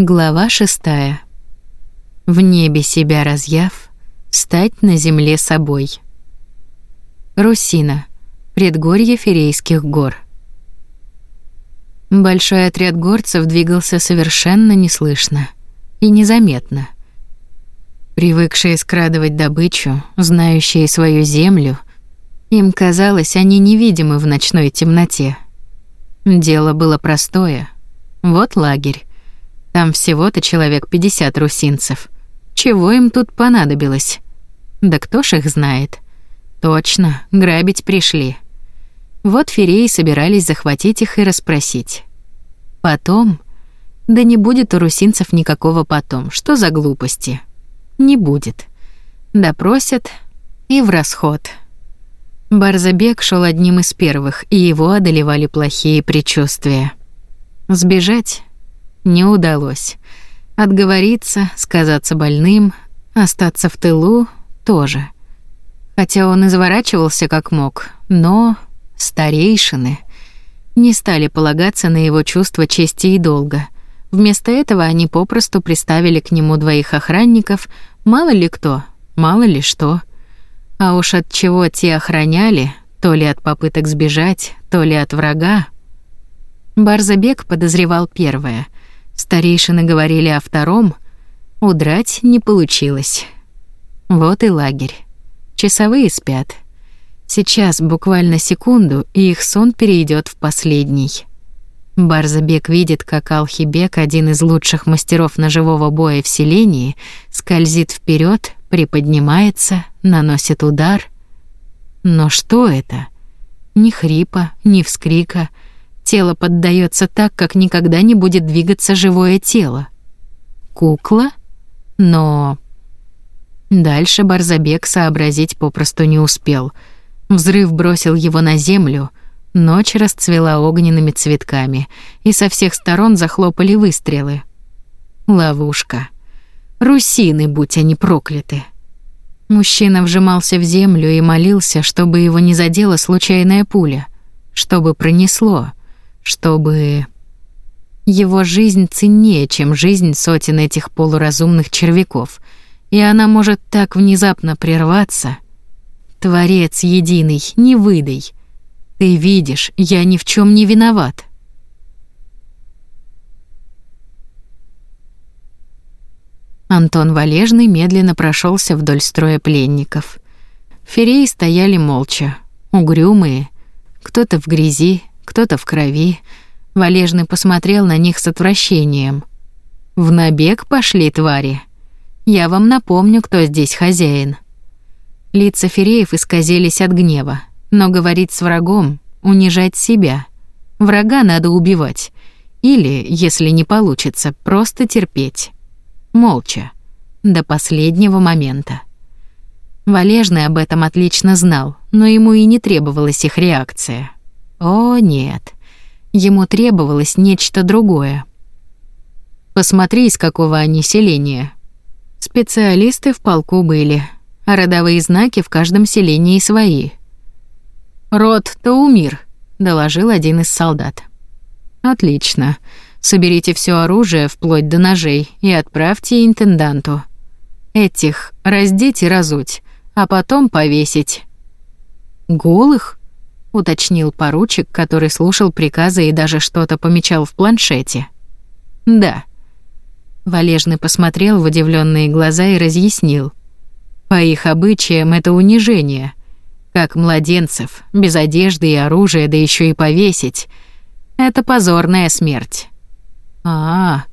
Глава шестая. В небе себя разъяв, стать на земле собой. Русина. Предгорье Ферейских гор. Большой отряд горцев двигался совершенно неслышно и незаметно. Привыкшие скрадывать добычу, знающие свою землю, им казалось, они невидимы в ночной темноте. Дело было простое. Вот лагерь. Там всего-то человек 50 русинцев. Чего им тут понадобилось? Да кто ж их знает? Точно, грабить пришли. Вот фереи собирались захватить их и расспросить. Потом... Да не будет у русинцев никакого потом. Что за глупости? Не будет. Допросят и в расход. Барзабек шел одним из первых, и его одолевали плохие предчувствия. Сбежать не удалось. Отговориться, сказаться больным, остаться в тылу тоже. Хотя он изворачивался как мог, но старейшины не стали полагаться на его чувство чести и долга. Вместо этого они попросту приставили к нему двоих охранников, мало ли кто, мало ли что. А уж от чего те охраняли, то ли от попыток сбежать, то ли от врага. Барзабек подозревал первое — Старейшины говорили о втором. Удрать не получилось. Вот и лагерь. Часовые спят. Сейчас буквально секунду, и их сон перейдет в последний. Барзабек видит, как Алхибек, один из лучших мастеров ножевого боя в селении, скользит вперед, приподнимается, наносит удар. Но что это? Ни хрипа, ни вскрика — Тело поддается так, как никогда не будет двигаться живое тело. Кукла? Но... Дальше Барзабек сообразить попросту не успел. Взрыв бросил его на землю. Ночь расцвела огненными цветками, и со всех сторон захлопали выстрелы. Ловушка. Русины, будь они прокляты. Мужчина вжимался в землю и молился, чтобы его не задела случайная пуля, чтобы пронесло чтобы его жизнь ценнее, чем жизнь сотен этих полуразумных червяков, и она может так внезапно прерваться. Творец единый, не выдай. Ты видишь, я ни в чем не виноват. Антон Валежный медленно прошелся вдоль строя пленников. Фереи стояли молча, угрюмые, кто-то в грязи, кто-то в крови. Валежный посмотрел на них с отвращением. «В набег пошли, твари. Я вам напомню, кто здесь хозяин». Лица Фереев исказились от гнева, но говорить с врагом — унижать себя. Врага надо убивать. Или, если не получится, просто терпеть. Молча. До последнего момента. Валежный об этом отлично знал, но ему и не требовалась их реакция. О, нет. Ему требовалось нечто другое. Посмотри, из какого они селения. Специалисты в полку были, а родовые знаки в каждом селении свои. «Род Таумир», — доложил один из солдат. «Отлично. Соберите все оружие, вплоть до ножей, и отправьте интенданту. Этих раздеть и разуть, а потом повесить». «Голых?» Уточнил поручик, который слушал приказы и даже что-то помечал в планшете. Да. Валежный посмотрел в удивленные глаза и разъяснил. По их обычаям это унижение. Как младенцев, без одежды и оружия, да еще и повесить. Это позорная смерть. А,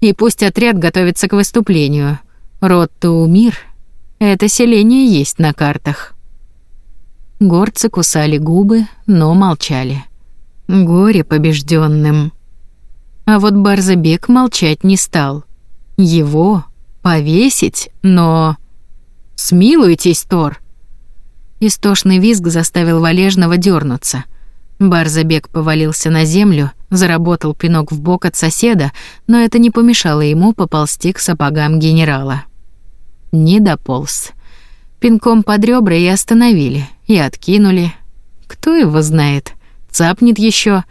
и пусть отряд готовится к выступлению. Род Таумир — это селение есть на картах. Горцы кусали губы, но молчали. Горе побежденным. А вот Барзабек молчать не стал. Его повесить, но... «Смилуйтесь, Тор!» Истошный визг заставил Валежного дернуться. Барзабек повалился на землю, заработал пинок в бок от соседа, но это не помешало ему поползти к сапогам генерала. Не дополз. Пинком под ребра и остановили, и откинули. Кто его знает, цапнет еще,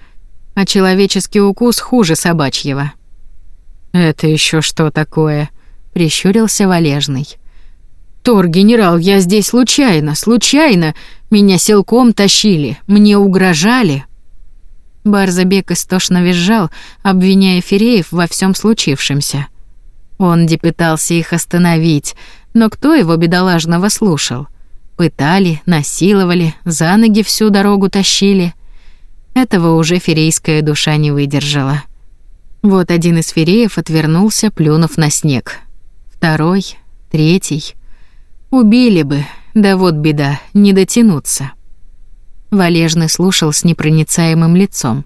а человеческий укус хуже собачьего. Это еще что такое? прищурился Валежный. Тор, генерал, я здесь случайно, случайно. Меня силком тащили, мне угрожали. Барзабек истошно визжал, обвиняя Фереев во всем случившемся. Он пытался их остановить, но кто его бедолажного слушал? Пытали, насиловали, за ноги всю дорогу тащили. Этого уже ферейская душа не выдержала. Вот один из фереев отвернулся, плюнув на снег. Второй, третий. Убили бы, да вот беда, не дотянуться. Валежный слушал с непроницаемым лицом,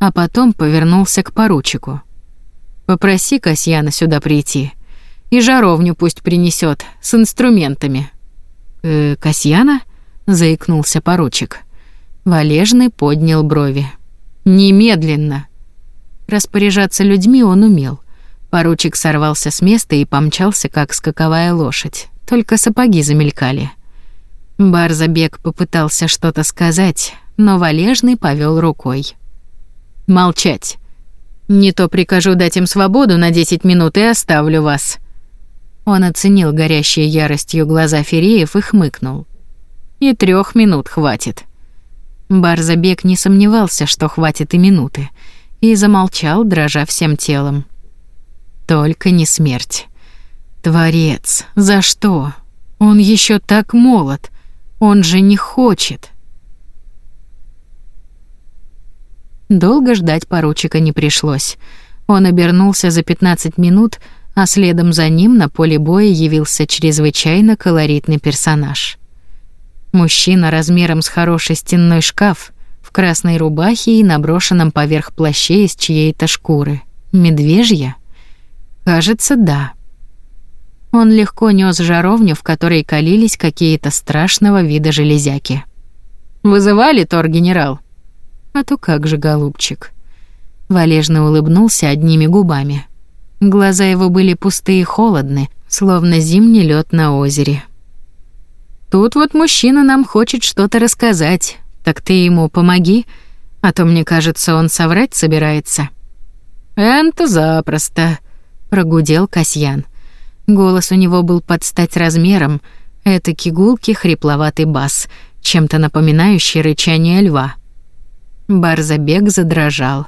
а потом повернулся к поручику. «Попроси Касьяна сюда прийти. И жаровню пусть принесет с инструментами». «Э, Касьяна?» — заикнулся поручик. Валежный поднял брови. «Немедленно!» Распоряжаться людьми он умел. Поручик сорвался с места и помчался, как скаковая лошадь. Только сапоги замелькали. Барзабек попытался что-то сказать, но Валежный повел рукой. «Молчать. Не то прикажу дать им свободу на 10 минут и оставлю вас». Он оценил горящие яростью глаза Фереев и хмыкнул. «И трех минут хватит». Барзабек не сомневался, что хватит и минуты, и замолчал, дрожа всем телом. Только не смерть. Творец, за что? Он еще так молод. Он же не хочет. Долго ждать поручика не пришлось. Он обернулся за 15 минут, а следом за ним на поле боя явился чрезвычайно колоритный персонаж. Мужчина размером с хороший стенной шкаф, в красной рубахе и наброшенном поверх плаще из чьей-то шкуры. Медвежья? Кажется, да. Он легко нёс жаровню, в которой калились какие-то страшного вида железяки. «Вызывали, тор-генерал?» «А то как же, голубчик?» Валежно улыбнулся одними губами. Глаза его были пустые и холодны, словно зимний лед на озере. «Тут вот мужчина нам хочет что-то рассказать, так ты ему помоги, а то, мне кажется, он соврать собирается». «Это запросто», — прогудел Касьян. Голос у него был под стать размером, это кигулки хрипловатый бас, чем-то напоминающий рычание льва. Барзабег задрожал.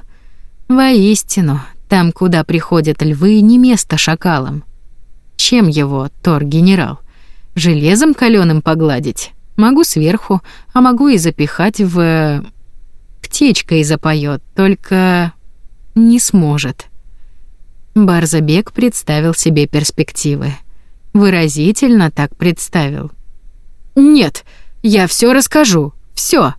Воистину, там, куда приходят львы, не место шакалам. Чем его, Тор-генерал? Железом каленым погладить? Могу сверху, а могу и запихать в... Птичкой запоет, только не сможет. Барзабек представил себе перспективы. Выразительно так представил. «Нет, я все расскажу, все.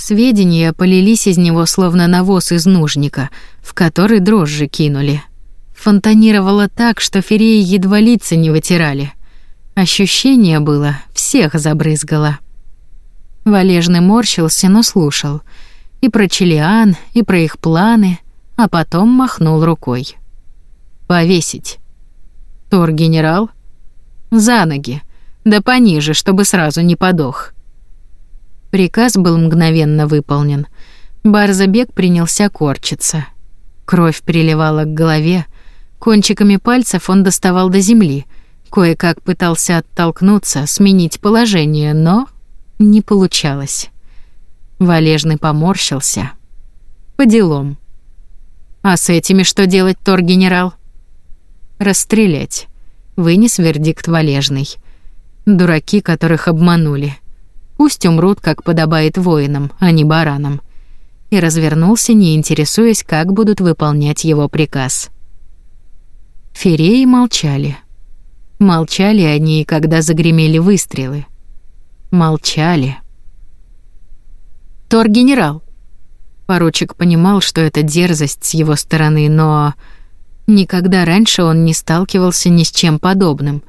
Сведения полились из него словно навоз из нужника, в который дрожжи кинули. Фонтанировало так, что фереи едва лица не вытирали. Ощущение было, всех забрызгало. Валежный морщился, но слушал. И про Челиан, и про их планы — а потом махнул рукой. «Повесить». «Тор-генерал?» «За ноги, да пониже, чтобы сразу не подох». Приказ был мгновенно выполнен. Барзабек принялся корчиться. Кровь приливала к голове, кончиками пальцев он доставал до земли, кое-как пытался оттолкнуться, сменить положение, но не получалось. Валежный поморщился. По делам. А с этими что делать, тор-генерал? Расстрелять. Вынес вердикт Валежный. Дураки, которых обманули. Пусть умрут, как подобает воинам, а не баранам. И развернулся, не интересуясь, как будут выполнять его приказ. Фереи молчали. Молчали они, когда загремели выстрелы. Молчали. «Тор-генерал!» Поручик понимал, что это дерзость с его стороны, но никогда раньше он не сталкивался ни с чем подобным.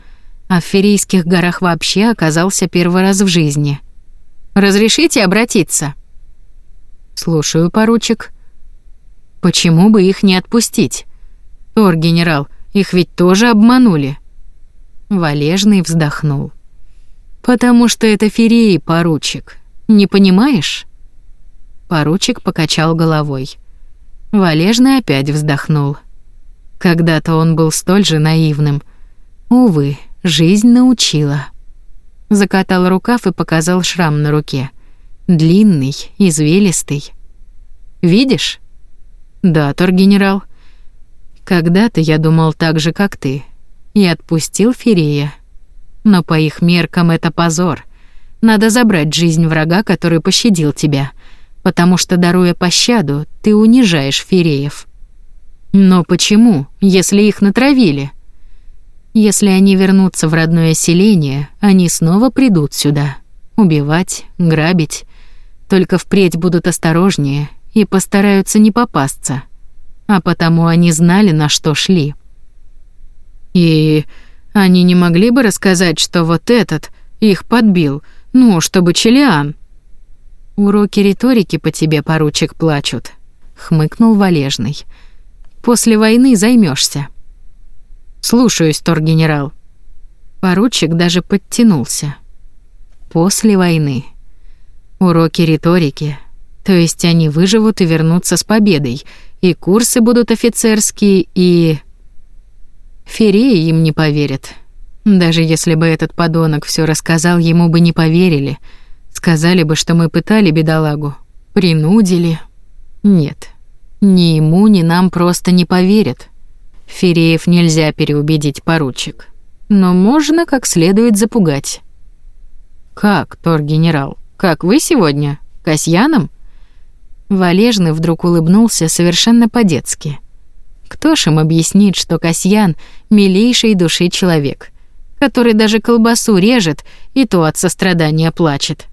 А в Ферийских горах вообще оказался первый раз в жизни. «Разрешите обратиться?» «Слушаю, поручик». «Почему бы их не отпустить?» «Тор, генерал, их ведь тоже обманули». Валежный вздохнул. «Потому что это Ферии, поручик. Не понимаешь?» Поручик покачал головой. Валежный опять вздохнул. Когда-то он был столь же наивным. Увы, жизнь научила. Закатал рукав и показал шрам на руке. Длинный, извилистый. Видишь? Да, торгенерал. Когда-то я думал так же, как ты, и отпустил Ферея. Но по их меркам это позор. Надо забрать жизнь врага, который пощадил тебя, потому что, даруя пощаду, ты унижаешь Фереев. Но почему, если их натравили? Если они вернутся в родное селение, они снова придут сюда. Убивать, грабить. Только впредь будут осторожнее и постараются не попасться. А потому они знали, на что шли. И они не могли бы рассказать, что вот этот их подбил, ну, чтобы Челиан. Уроки риторики по тебе, поручик, плачут, хмыкнул Валежный. После войны займешься. Слушаюсь, тор-генерал. Поручик даже подтянулся. После войны. Уроки риторики. То есть они выживут и вернутся с победой, и курсы будут офицерские, и... Фереи им не поверят. Даже если бы этот подонок все рассказал, ему бы не поверили. Сказали бы, что мы пытали бедолагу. Принудили. Нет. Ни ему, ни нам просто не поверят. Фереев нельзя переубедить, поручик. Но можно как следует запугать. Как, тор-генерал? Как вы сегодня? Касьяном? Валежный вдруг улыбнулся совершенно по-детски. Кто ж им объяснит, что Касьян милейший души человек, который даже колбасу режет и то от сострадания плачет.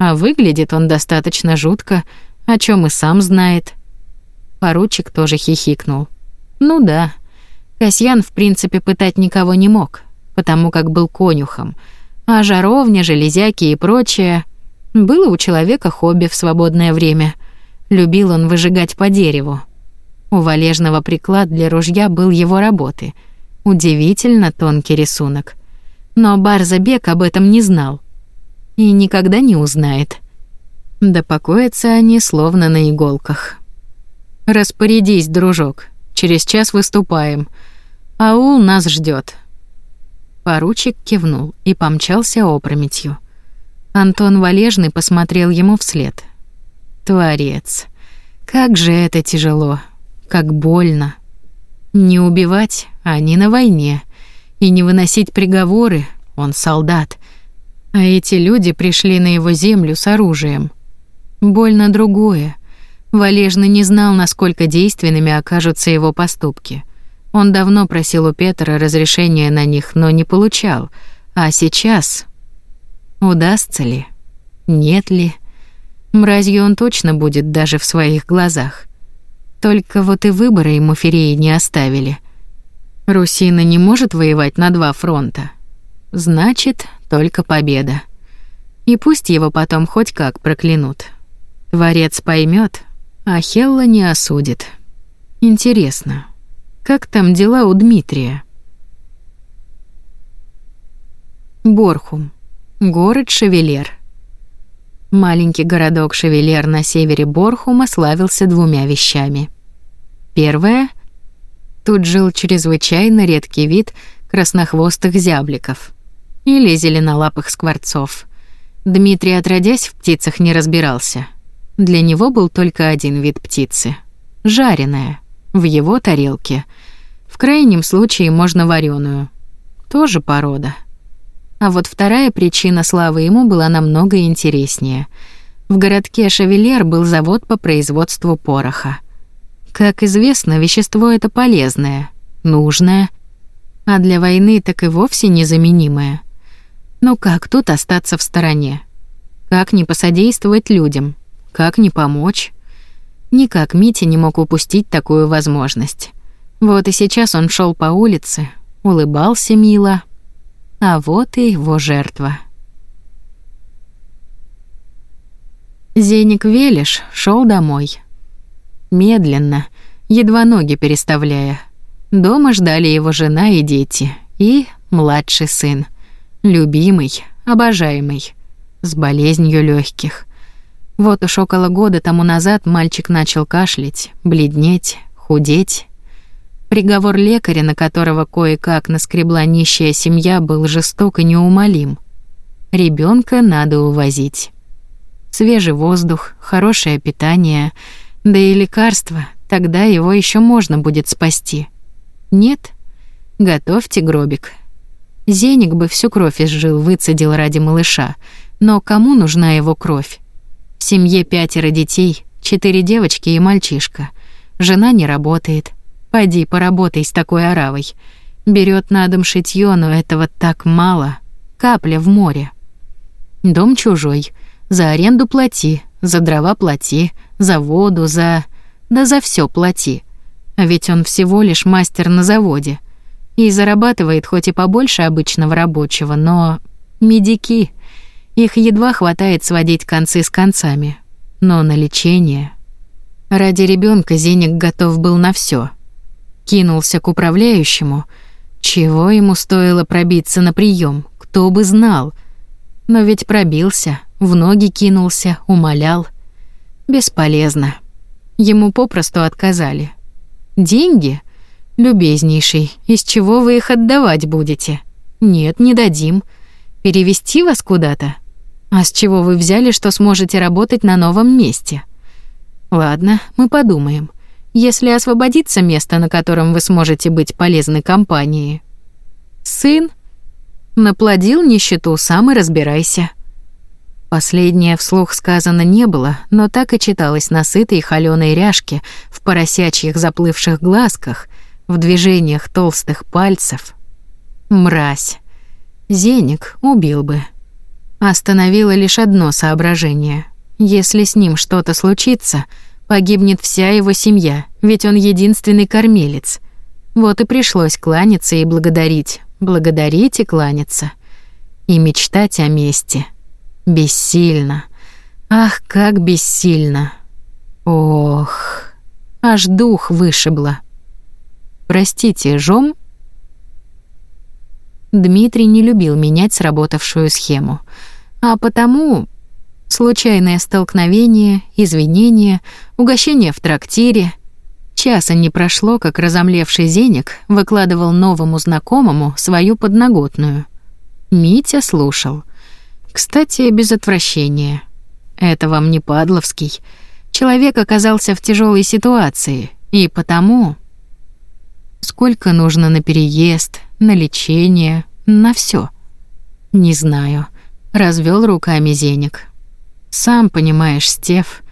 А выглядит он достаточно жутко, о чем и сам знает. Поручик тоже хихикнул. Ну да, Касьян, в принципе, пытать никого не мог, потому как был конюхом, а жаровня, железяки и прочее было у человека хобби в свободное время. Любил он выжигать по дереву. У валежного приклад для ружья был его работы. Удивительно тонкий рисунок. Но Барзабек об этом не знал. И никогда не узнает. Да покоятся они словно на иголках. «Распорядись, дружок. Через час выступаем. Аул нас ждет. Поручик кивнул и помчался опрометью. Антон Валежный посмотрел ему вслед. Творец. Как же это тяжело, как больно. Не убивать, они на войне. И не выносить приговоры, он солдат. А эти люди пришли на его землю с оружием. Больно другое. Валежный не знал, насколько действенными окажутся его поступки. Он давно просил у Петра разрешения на них, но не получал. А сейчас удастся ли? Нет ли? Мразью он точно будет даже в своих глазах. Только вот и выбора ему Фереи не оставили. Русина не может воевать на два фронта. Значит, только победа. И пусть его потом хоть как проклянут. Творец поймет, а Хелла не осудит. Интересно, как там дела у Дмитрия? Борхум. Город Шевелер. Маленький городок Шевелер на севере Борхума славился двумя вещами. Первое тут жил чрезвычайно редкий вид краснохвостых зябликов или зеленолапых скворцов. Дмитрий, отродясь, в птицах не разбирался. Для него был только один вид птицы жареная в его тарелке. В крайнем случае можно вареную. Тоже порода. А вот вторая причина славы ему была намного интереснее. В городке Шавелер был завод по производству пороха. Как известно, вещество это полезное, нужное, а для войны так и вовсе незаменимое. Но как тут остаться в стороне? Как не посодействовать людям? Как не помочь? Никак Митя не мог упустить такую возможность. Вот и сейчас он шел по улице, улыбался мило, а вот и его жертва. Зеник Велиш шел домой. Медленно, едва ноги переставляя. Дома ждали его жена и дети, и младший сын, любимый, обожаемый, с болезнью легких. Вот уж около года тому назад мальчик начал кашлять, бледнеть, худеть. Приговор лекаря, на которого кое-как наскребла нищая семья, был жесток и неумолим. Ребенка надо увозить. Свежий воздух, хорошее питание, да и лекарства, тогда его еще можно будет спасти. Нет? Готовьте гробик. Зеник бы всю кровь изжил, выцедил ради малыша. Но кому нужна его кровь? В семье пятеро детей, четыре девочки и мальчишка. Жена не работает. Пойди поработай с такой оравой. Берет на дом шитьё, но этого так мало. Капля в море. Дом чужой. За аренду плати, за дрова плати, за воду, за... Да за все плати. А ведь он всего лишь мастер на заводе. И зарабатывает хоть и побольше обычного рабочего, но... Медики. Их едва хватает сводить концы с концами. Но на лечение... Ради ребенка Зеник готов был на все. Кинулся к управляющему. Чего ему стоило пробиться на прием? Кто бы знал. Но ведь пробился, в ноги кинулся, умолял. Бесполезно. Ему попросту отказали. Деньги? Любезнейший, из чего вы их отдавать будете? Нет, не дадим. Перевести вас куда-то? А с чего вы взяли, что сможете работать на новом месте? Ладно, мы подумаем. Если освободится место, на котором вы сможете быть полезны компании. Сын наплодил нищету, сам и разбирайся. Последнее вслух сказано не было, но так и читалось на сытой холёной ряжке, в поросячьих заплывших глазках, в движениях толстых пальцев. Мразь. Зеник убил бы. Остановило лишь одно соображение. Если с ним что-то случится, погибнет вся его семья, ведь он единственный кормилец. Вот и пришлось кланяться и благодарить, благодарить и кланяться. И мечтать о мести. Бессильно. Ах, как бессильно. Ох, аж дух вышибло. Простите, жом? Дмитрий не любил менять сработавшую схему, а потому случайное столкновение, извинения, угощение в трактире. Часа не прошло, как разомлевший Зенек выкладывал новому знакомому свою подноготную. Митя слушал. Кстати, без отвращения. Это вам не Падловский. Человек оказался в тяжелой ситуации, и потому Сколько нужно на переезд, на лечение, на все? Не знаю. Развел руками Зеник. Сам понимаешь, Стеф.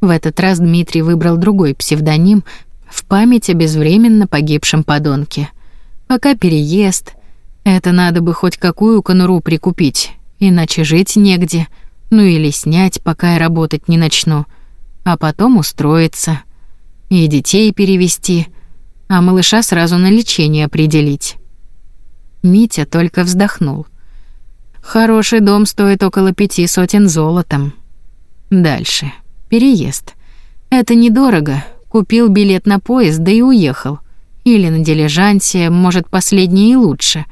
В этот раз Дмитрий выбрал другой псевдоним в память о безвременно погибшем подонке. Пока переезд, это надо бы хоть какую конуру прикупить, иначе жить негде. Ну или снять, пока я работать не начну, а потом устроиться и детей перевести а малыша сразу на лечение определить. Митя только вздохнул. Хороший дом стоит около пяти сотен золотом. Дальше. Переезд. Это недорого. Купил билет на поезд, да и уехал. Или на дилижансе, может, последнее и лучше.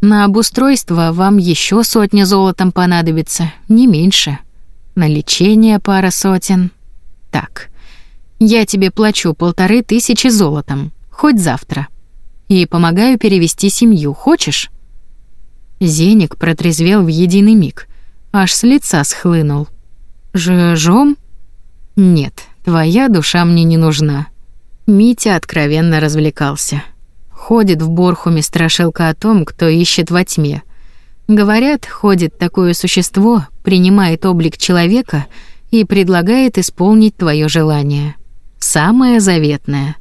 На обустройство вам еще сотня золотом понадобится, не меньше. На лечение пара сотен. Так. Я тебе плачу полторы тысячи золотом, хоть завтра. И помогаю перевести семью, хочешь?» Зеник протрезвел в единый миг, аж с лица схлынул. «Жжом?» «Нет, твоя душа мне не нужна». Митя откровенно развлекался. Ходит в Борхуме страшилка о том, кто ищет во тьме. Говорят, ходит такое существо, принимает облик человека и предлагает исполнить твое желание самое заветное.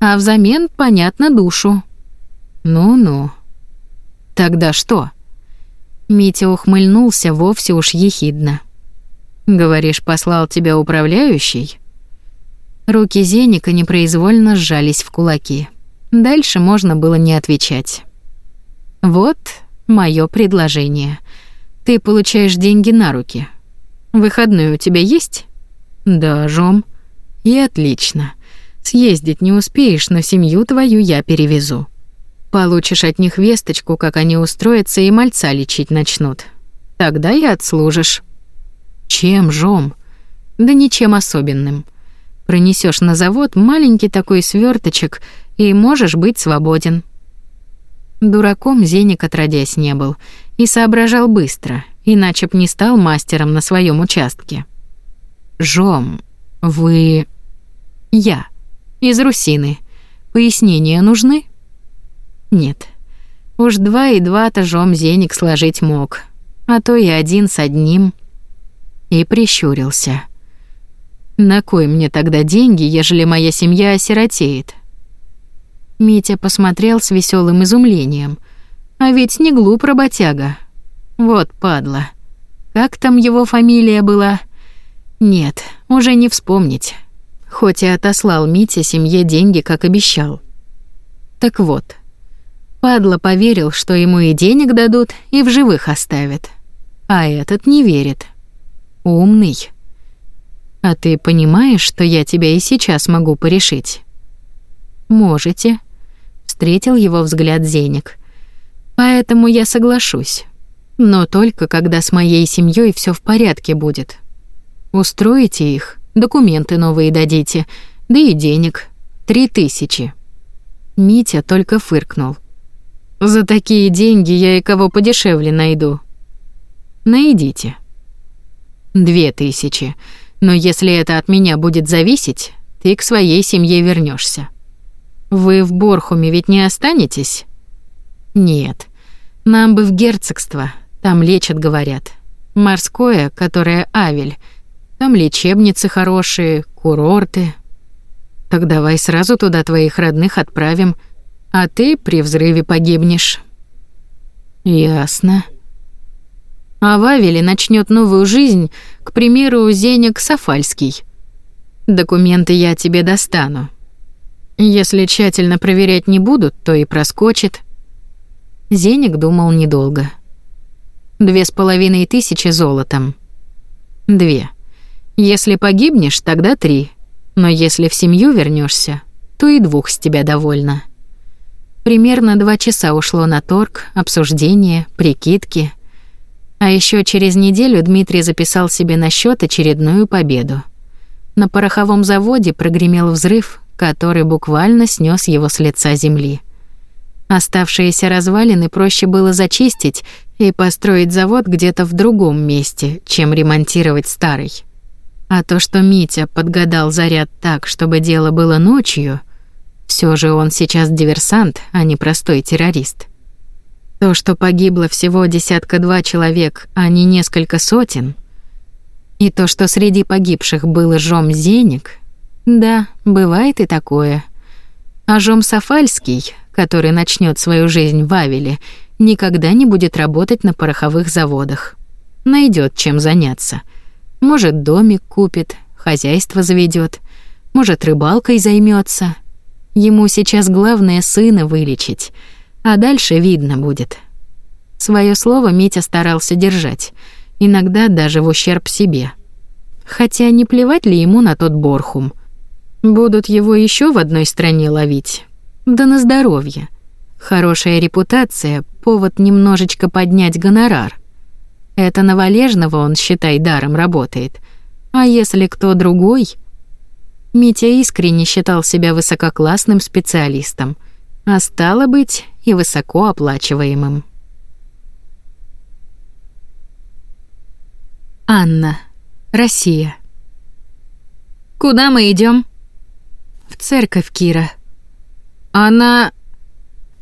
А взамен, понятно, душу. Ну-ну. Тогда что? Митя ухмыльнулся вовсе уж ехидно. Говоришь, послал тебя управляющий? Руки Зеника непроизвольно сжались в кулаки. Дальше можно было не отвечать. Вот мое предложение. Ты получаешь деньги на руки. Выходной у тебя есть? Да, Жом. И отлично. Съездить не успеешь, но семью твою я перевезу. Получишь от них весточку, как они устроятся и мальца лечить начнут. Тогда и отслужишь. Чем, Жом? Да ничем особенным. Пронесешь на завод маленький такой сверточек и можешь быть свободен. Дураком Зеник отродясь не был и соображал быстро, иначе б не стал мастером на своем участке. «Жом, вы...» «Я. Из Русины. Пояснения нужны?» «Нет. Уж два и два-то Жом Зеник сложить мог, а то и один с одним». И прищурился. «На кой мне тогда деньги, ежели моя семья осиротеет?» Митя посмотрел с веселым изумлением. А ведь не глуп работяга. Вот падла. Как там его фамилия была? Нет, уже не вспомнить. Хоть и отослал Митя семье деньги, как обещал. Так вот, падла поверил, что ему и денег дадут, и в живых оставят. А этот не верит. Умный. А ты понимаешь, что я тебя и сейчас могу порешить? Можете. Встретил его взгляд Зеник. Поэтому я соглашусь. Но только когда с моей семьей все в порядке будет. Устроите их, документы новые дадите, да и денег. Три тысячи. Митя только фыркнул. За такие деньги я и кого подешевле найду. Найдите. Две тысячи. Но если это от меня будет зависеть, ты к своей семье вернешься. Вы в Борхуме ведь не останетесь? Нет. Нам бы в герцогство. Там лечат, говорят. Морское, которое Авель. Там лечебницы хорошие, курорты. Так давай сразу туда твоих родных отправим, а ты при взрыве погибнешь. Ясно. А в Авеле начнет новую жизнь, к примеру, Зенек Сафальский. Документы я тебе достану. Если тщательно проверять не будут, то и проскочит. Зеник думал недолго. Две с половиной тысячи золотом. Две. Если погибнешь, тогда три. Но если в семью вернешься, то и двух с тебя довольно. Примерно два часа ушло на торг, обсуждение, прикидки. А еще через неделю Дмитрий записал себе на счет очередную победу. На пороховом заводе прогремел взрыв, который буквально снес его с лица земли. Оставшиеся развалины проще было зачистить и построить завод где-то в другом месте, чем ремонтировать старый. А то, что Митя подгадал заряд так, чтобы дело было ночью, все же он сейчас диверсант, а не простой террорист. То, что погибло всего десятка-два человек, а не несколько сотен, и то, что среди погибших был Жом Зеник, да, бывает и такое. А Жом Сафальский, который начнет свою жизнь в Авеле, никогда не будет работать на пороховых заводах. Найдет чем заняться. Может, домик купит, хозяйство заведет, может, рыбалкой займется. Ему сейчас главное сына вылечить, а дальше видно будет. Свое слово Митя старался держать, иногда даже в ущерб себе. Хотя не плевать ли ему на тот Борхум — Будут его еще в одной стране ловить. Да на здоровье. Хорошая репутация — повод немножечко поднять гонорар. Это на Валежного он, считай, даром работает. А если кто другой... Митя искренне считал себя высококлассным специалистом, а стало быть и высокооплачиваемым. Анна, Россия. Куда мы идем? В церковь, Кира. Она...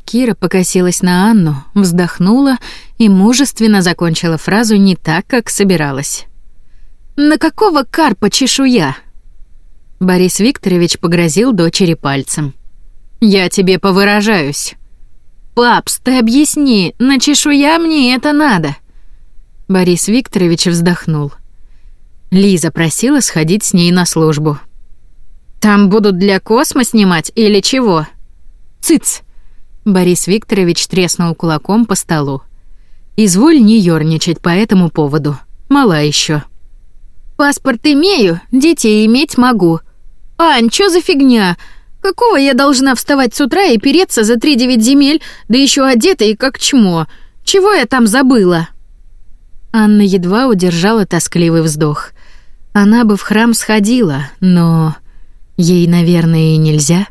Кира покосилась на Анну, вздохнула и мужественно закончила фразу не так, как собиралась. «На какого карпа чешуя?» Борис Викторович погрозил дочери пальцем. «Я тебе повыражаюсь». «Папс, ты объясни, на чешуя мне это надо?» Борис Викторович вздохнул. Лиза просила сходить с ней на службу. Там будут для космо снимать или чего? Цыц. Борис Викторович треснул кулаком по столу. Изволь не ёрничать по этому поводу. Мала еще. Паспорт имею, детей иметь могу. Ань, что за фигня? Какого я должна вставать с утра и переться за три девять земель, да еще одета и как чмо? Чего я там забыла? Анна едва удержала тоскливый вздох. Она бы в храм сходила, но Ей, наверное, и нельзя.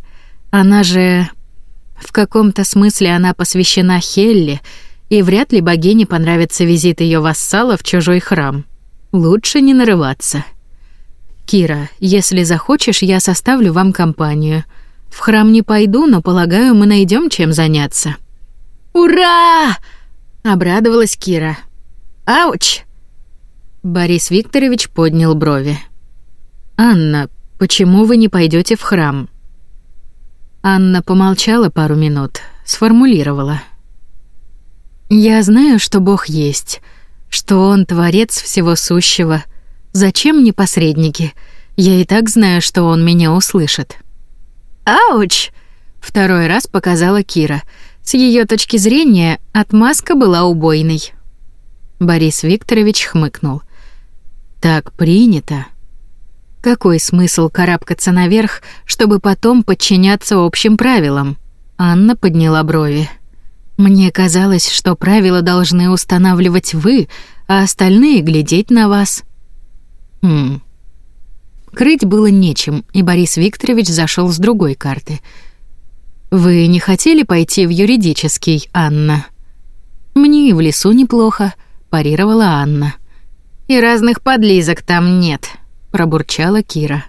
Она же... В каком-то смысле она посвящена Хелле, и вряд ли богине понравится визит ее вассала в чужой храм. Лучше не нарываться. Кира, если захочешь, я составлю вам компанию. В храм не пойду, но полагаю, мы найдем чем заняться. Ура! обрадовалась Кира. Ауч! Борис Викторович поднял брови. Анна, почему вы не пойдете в храм? Анна помолчала пару минут, сформулировала: Я знаю, что Бог есть, что он творец всего сущего. Зачем мне посредники? Я и так знаю, что он меня услышит. Ауч! Второй раз показала Кира. С ее точки зрения, отмазка была убойной. Борис Викторович хмыкнул. Так принято. Какой смысл карабкаться наверх, чтобы потом подчиняться общим правилам? Анна подняла брови. Мне казалось, что правила должны устанавливать вы, а остальные глядеть на вас. Хм. Крыть было нечем, и Борис Викторович зашел с другой карты. Вы не хотели пойти в юридический, Анна? Мне и в лесу неплохо, парировала Анна. И разных подлизок там нет, пробурчала Кира.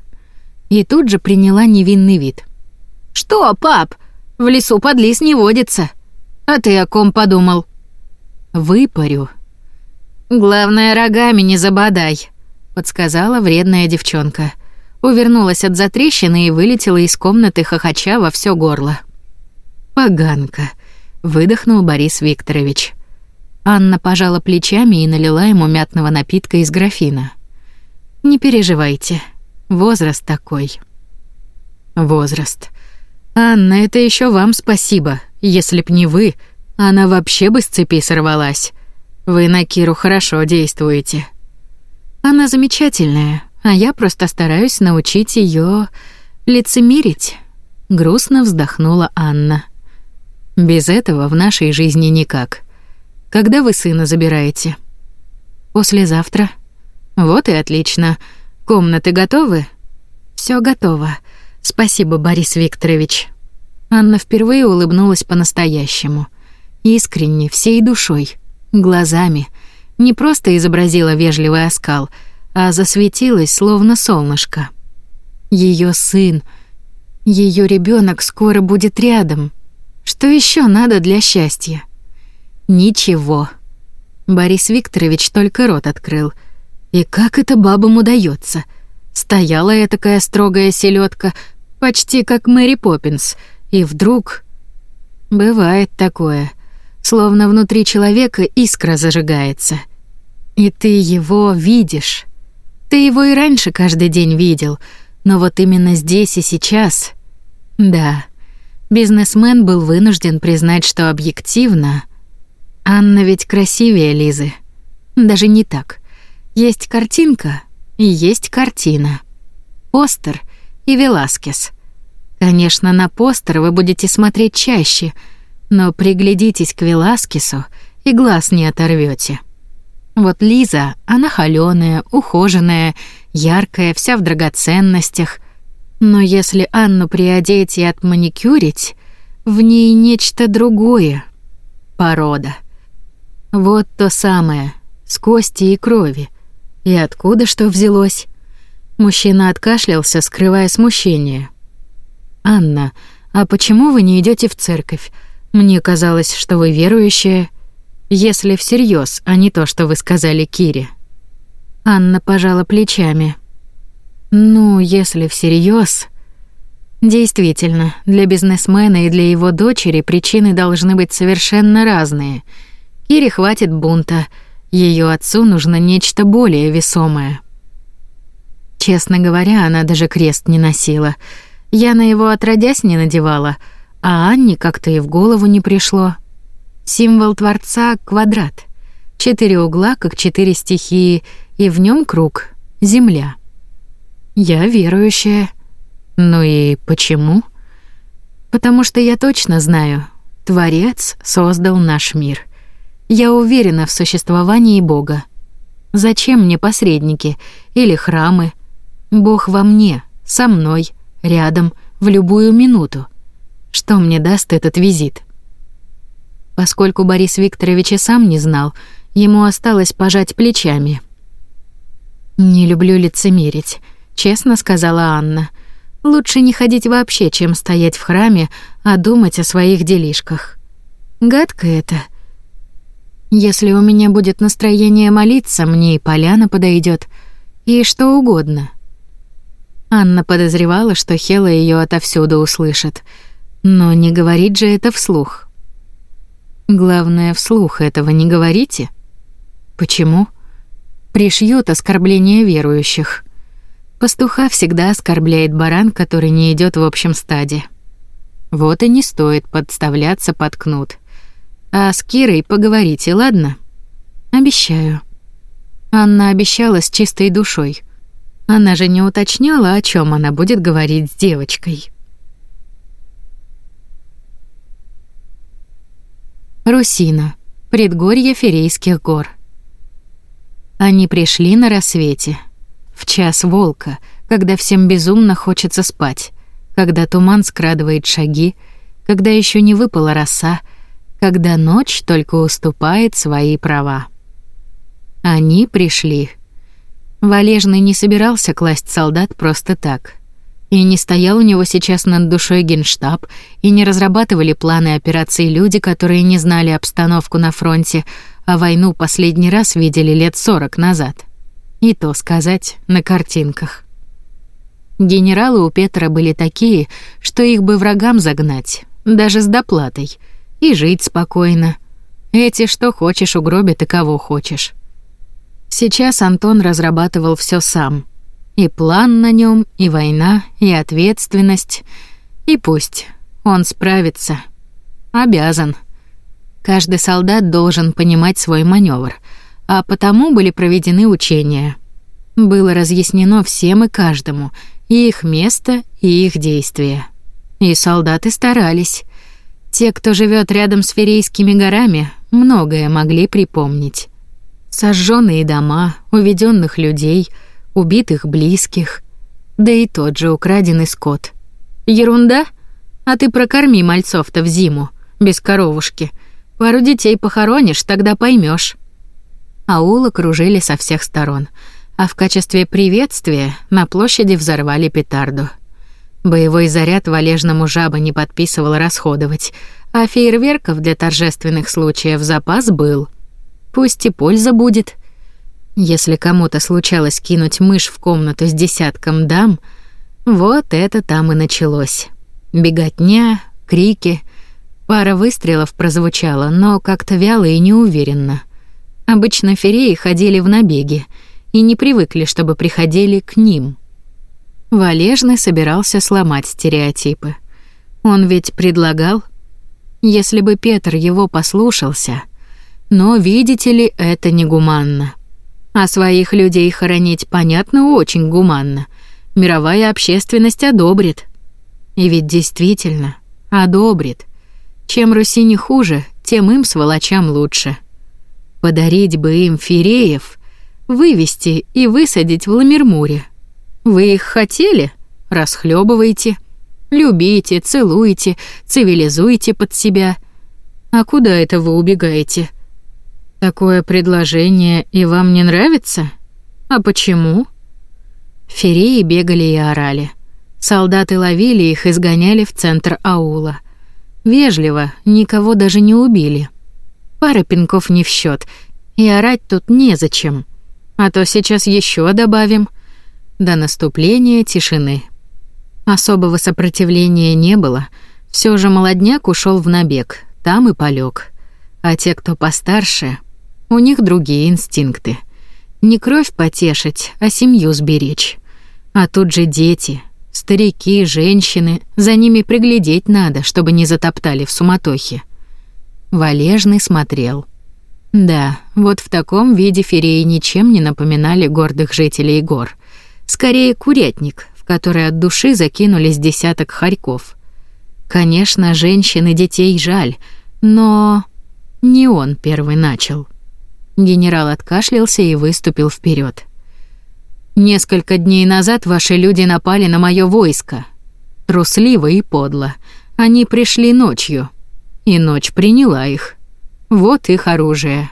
И тут же приняла невинный вид. Что, пап? В лесу подлиз не водится. А ты о ком подумал? Выпарю. Главное, рогами не забодай, подсказала вредная девчонка. Увернулась от затрещины и вылетела из комнаты хохоча во все горло. Поганка, выдохнул Борис Викторович. Анна пожала плечами и налила ему мятного напитка из графина. Не переживайте. Возраст такой. Возраст. Анна, это еще вам спасибо. Если б не вы, она вообще бы с цепи сорвалась. Вы на Киру хорошо действуете. Она замечательная, а я просто стараюсь научить ее лицемерить. Грустно вздохнула Анна. Без этого в нашей жизни никак. Когда вы сына забираете? Послезавтра. Вот и отлично. Комнаты готовы? Все готово. Спасибо, Борис Викторович. Анна впервые улыбнулась по-настоящему. Искренне, всей душой, глазами — не просто изобразила вежливый оскал, а засветилась, словно солнышко. Ее сын, ее ребенок скоро будет рядом. Что еще надо для счастья? Ничего. Борис Викторович только рот открыл. И как это бабам удается? Стояла я такая строгая селедка, почти как Мэри Поппинс, и вдруг... Бывает такое — словно внутри человека искра зажигается. И ты его видишь. Ты его и раньше каждый день видел, но вот именно здесь и сейчас... Да, бизнесмен был вынужден признать, что объективно... Анна ведь красивее Лизы. Даже не так. Есть картинка и есть картина. Постер и Веласкес. Конечно, на постер вы будете смотреть чаще — но приглядитесь к Веласкесу и глаз не оторвете. Вот Лиза, она холёная, ухоженная, яркая, вся в драгоценностях. Но если Анну приодеть и отманикюрить, в ней нечто другое. Порода. Вот то самое, с кости и крови. И откуда что взялось? Мужчина откашлялся, скрывая смущение. «Анна, а почему вы не идете в церковь? Мне казалось, что вы верующая, если всерьез, а не то, что вы сказали Кире. Анна пожала плечами. Ну, если всерьез, Действительно, для бизнесмена и для его дочери причины должны быть совершенно разные. Кире хватит бунта, ее отцу нужно нечто более весомое. Честно говоря, она даже крест не носила. Я на его отродясь не надевала — а Анне как-то и в голову не пришло. Символ Творца — квадрат. Четыре угла, как четыре стихии, и в нем круг — земля. Я верующая. Ну и почему? Потому что я точно знаю, Творец создал наш мир. Я уверена в существовании Бога. Зачем мне посредники или храмы? Бог во мне, со мной, рядом, в любую минуту. Что мне даст этот визит? Поскольку Борис Викторович и сам не знал, ему осталось пожать плечами. «Не люблю лицемерить», — честно сказала Анна. «Лучше не ходить вообще, чем стоять в храме, а думать о своих делишках. Гадко это. Если у меня будет настроение молиться, мне и поляна подойдет, и что угодно». Анна подозревала, что Хела ее отовсюду услышит, но не говорит же это вслух. Главное, вслух этого не говорите. Почему? Пришьют оскорбление верующих. Пастуха всегда оскорбляет баран, который не идет в общем стаде. Вот и не стоит подставляться под кнут. А с Кирой поговорите, ладно? Обещаю. Анна обещала с чистой душой. Она же не уточняла, о чем она будет говорить с девочкой. Русина. Предгорье Ферейских гор. Они пришли на рассвете. В час волка, когда всем безумно хочется спать, когда туман скрадывает шаги, когда еще не выпала роса, когда ночь только уступает свои права. Они пришли. Валежный не собирался класть солдат просто так. И не стоял у него сейчас над душой генштаб, и не разрабатывали планы операций люди, которые не знали обстановку на фронте, а войну последний раз видели лет сорок назад. И то сказать, на картинках. Генералы у Петра были такие, что их бы врагам загнать, даже с доплатой, и жить спокойно. Эти что хочешь угробят и кого хочешь. Сейчас Антон разрабатывал все сам — и план на нем, и война, и ответственность. И пусть он справится. Обязан. Каждый солдат должен понимать свой маневр, а потому были проведены учения. Было разъяснено всем и каждому и их место, и их действия. И солдаты старались. Те, кто живет рядом с Ферейскими горами, многое могли припомнить. Сожженные дома, уведенных людей — убитых близких, да и тот же украденный скот. Ерунда? А ты прокорми мальцов-то в зиму, без коровушки. Пару детей похоронишь, тогда поймешь. Аул окружили со всех сторон, а в качестве приветствия на площади взорвали петарду. Боевой заряд валежному жаба не подписывал расходовать, а фейерверков для торжественных случаев запас был. Пусть и польза будет — если кому-то случалось кинуть мышь в комнату с десятком дам, вот это там и началось. Беготня, крики. Пара выстрелов прозвучала, но как-то вяло и неуверенно. Обычно фереи ходили в набеги и не привыкли, чтобы приходили к ним. Валежный собирался сломать стереотипы. Он ведь предлагал, если бы Петр его послушался. Но, видите ли, это негуманно. А своих людей хоронить, понятно, очень гуманно. Мировая общественность одобрит. И ведь действительно одобрит. Чем Руси не хуже, тем им, сволочам, лучше. Подарить бы им фиреев, вывести и высадить в Ламермуре. Вы их хотели? Расхлебывайте. Любите, целуйте, цивилизуйте под себя. А куда это вы убегаете? — Такое предложение и вам не нравится? А почему? Фереи бегали и орали. Солдаты ловили их и сгоняли в центр аула. Вежливо, никого даже не убили. Пара пинков не в счет, и орать тут незачем. А то сейчас еще добавим. До наступления тишины. Особого сопротивления не было. Все же молодняк ушел в набег, там и полег. А те, кто постарше, у них другие инстинкты. Не кровь потешить, а семью сберечь. А тут же дети, старики, женщины, за ними приглядеть надо, чтобы не затоптали в суматохе. Валежный смотрел. Да, вот в таком виде фереи ничем не напоминали гордых жителей гор. Скорее, курятник, в который от души закинулись десяток хорьков. Конечно, женщин и детей жаль, но не он первый начал. Генерал откашлялся и выступил вперед. Несколько дней назад ваши люди напали на мое войско. Трусливо и подло. Они пришли ночью. И ночь приняла их. Вот их оружие.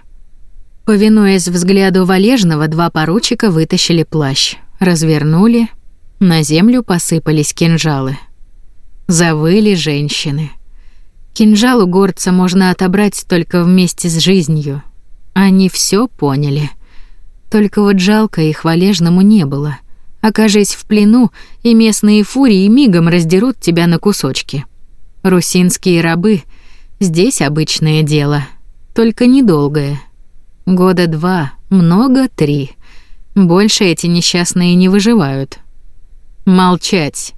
Повинуясь взгляду Валежного, два поручика вытащили плащ, развернули, на землю посыпались кинжалы. Завыли женщины. Кинжал у горца можно отобрать только вместе с жизнью. Они все поняли. Только вот жалко их Валежному не было. Окажись в плену, и местные фурии мигом раздерут тебя на кусочки. Русинские рабы — здесь обычное дело, только недолгое. Года два, много три. Больше эти несчастные не выживают. Молчать.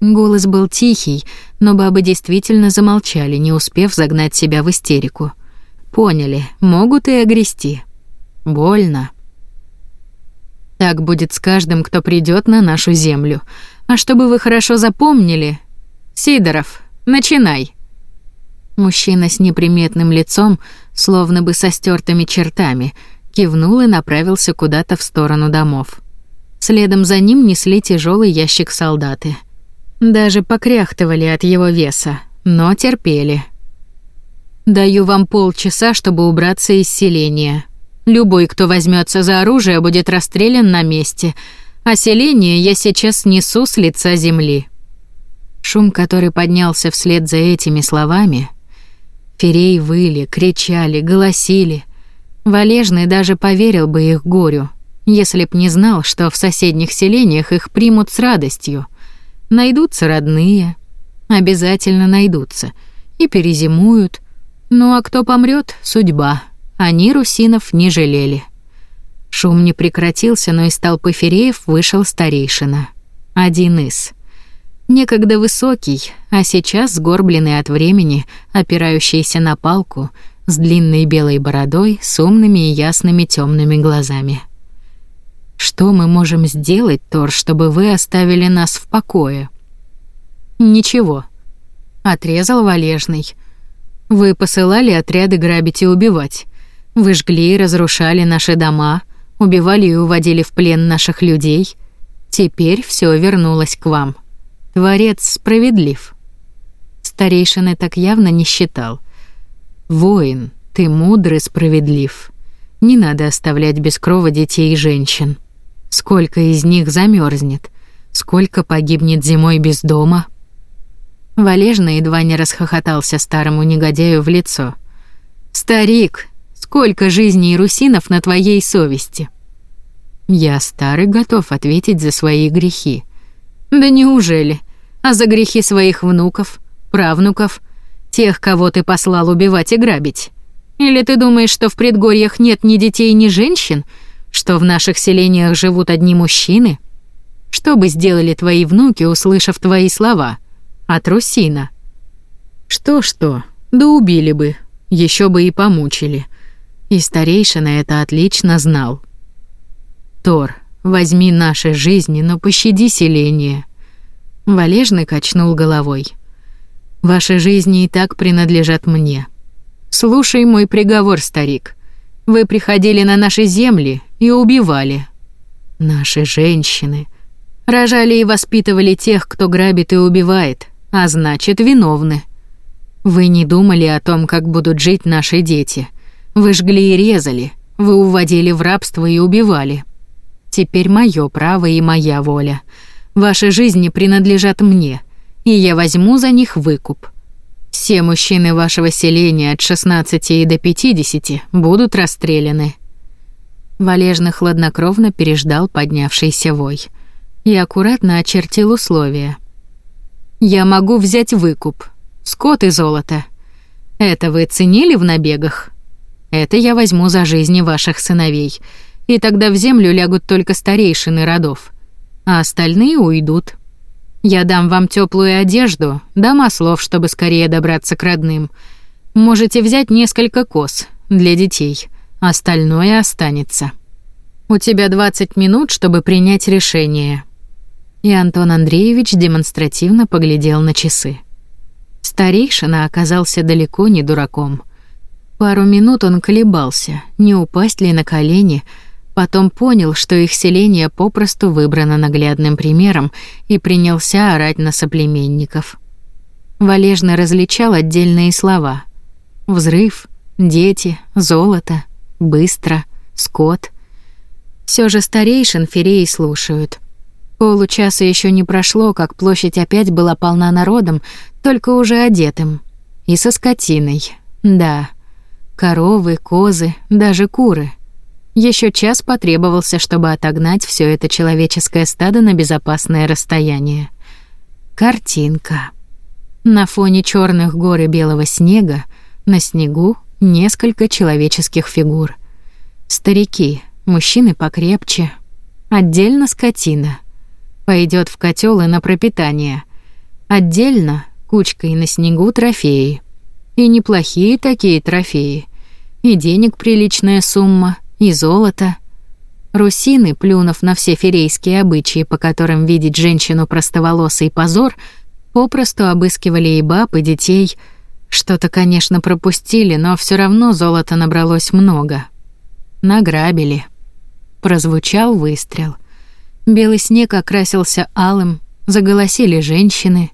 Голос был тихий, но бабы действительно замолчали, не успев загнать себя в истерику. Поняли, могут и огрести. Больно. Так будет с каждым, кто придет на нашу землю. А чтобы вы хорошо запомнили, Сидоров, начинай. Мужчина с неприметным лицом, словно бы со стертыми чертами, кивнул и направился куда-то в сторону домов. Следом за ним несли тяжелый ящик солдаты. Даже покряхтывали от его веса, но терпели. «Даю вам полчаса, чтобы убраться из селения. Любой, кто возьмется за оружие, будет расстрелян на месте, а селение я сейчас снесу с лица земли». Шум, который поднялся вслед за этими словами, Ферей выли, кричали, голосили. Валежный даже поверил бы их горю, если б не знал, что в соседних селениях их примут с радостью. Найдутся родные, обязательно найдутся, и перезимуют. Ну а кто помрет, судьба. Они русинов не жалели. Шум не прекратился, но из толпы фереев вышел старейшина. Один из — Некогда высокий, а сейчас сгорбленный от времени, опирающийся на палку, с длинной белой бородой, с умными и ясными темными глазами. «Что мы можем сделать, Тор, чтобы вы оставили нас в покое?» «Ничего», — отрезал Валежный. «Вы посылали отряды грабить и убивать. Вы жгли и разрушали наши дома, убивали и уводили в плен наших людей. Теперь все вернулось к вам». Творец справедлив. Старейшины так явно не считал. Воин, ты мудрый, справедлив. Не надо оставлять без крова детей и женщин. Сколько из них замерзнет, сколько погибнет зимой без дома. Валежный едва не расхохотался старому негодяю в лицо. Старик, сколько жизней русинов на твоей совести? Я старый готов ответить за свои грехи. Да неужели? А за грехи своих внуков, правнуков, тех, кого ты послал убивать и грабить? Или ты думаешь, что в предгорьях нет ни детей, ни женщин, что в наших селениях живут одни мужчины? Что бы сделали твои внуки, услышав твои слова? От Русина. Что-что, да убили бы, еще бы и помучили. И старейшина это отлично знал. Тор, Возьми наши жизни, но пощади селение. Валежный качнул головой. Ваши жизни и так принадлежат мне. Слушай мой приговор, старик. Вы приходили на наши земли и убивали. Наши женщины рожали и воспитывали тех, кто грабит и убивает, а значит, виновны. Вы не думали о том, как будут жить наши дети. Вы жгли и резали, вы уводили в рабство и убивали. Теперь мое право и моя воля. Ваши жизни принадлежат мне, и я возьму за них выкуп. Все мужчины вашего селения от 16 и до 50 будут расстреляны. Валежно хладнокровно переждал поднявшийся вой и аккуратно очертил условия. Я могу взять выкуп, скот и золото. Это вы ценили в набегах? Это я возьму за жизни ваших сыновей и тогда в землю лягут только старейшины родов, а остальные уйдут. Я дам вам теплую одежду, дам ослов, чтобы скорее добраться к родным. Можете взять несколько коз для детей, остальное останется. У тебя 20 минут, чтобы принять решение. И Антон Андреевич демонстративно поглядел на часы. Старейшина оказался далеко не дураком. Пару минут он колебался, не упасть ли на колени, Потом понял, что их селение попросту выбрано наглядным примером и принялся орать на соплеменников. Валежно различал отдельные слова. Взрыв, дети, золото, быстро, скот. Все же старейшин фереи слушают. Получаса еще не прошло, как площадь опять была полна народом, только уже одетым. И со скотиной. Да. Коровы, козы, даже куры. Еще час потребовался, чтобы отогнать все это человеческое стадо на безопасное расстояние. Картинка. На фоне черных гор и белого снега на снегу несколько человеческих фигур. Старики, мужчины покрепче, отдельно скотина. Пойдет в котел и на пропитание. Отдельно кучкой на снегу трофеи. И неплохие такие трофеи. И денег приличная сумма, и золото. Русины, плюнув на все ферейские обычаи, по которым видеть женщину простоволосой позор, попросту обыскивали и баб, и детей. Что-то, конечно, пропустили, но все равно золота набралось много. Награбили. Прозвучал выстрел. Белый снег окрасился алым, заголосили женщины.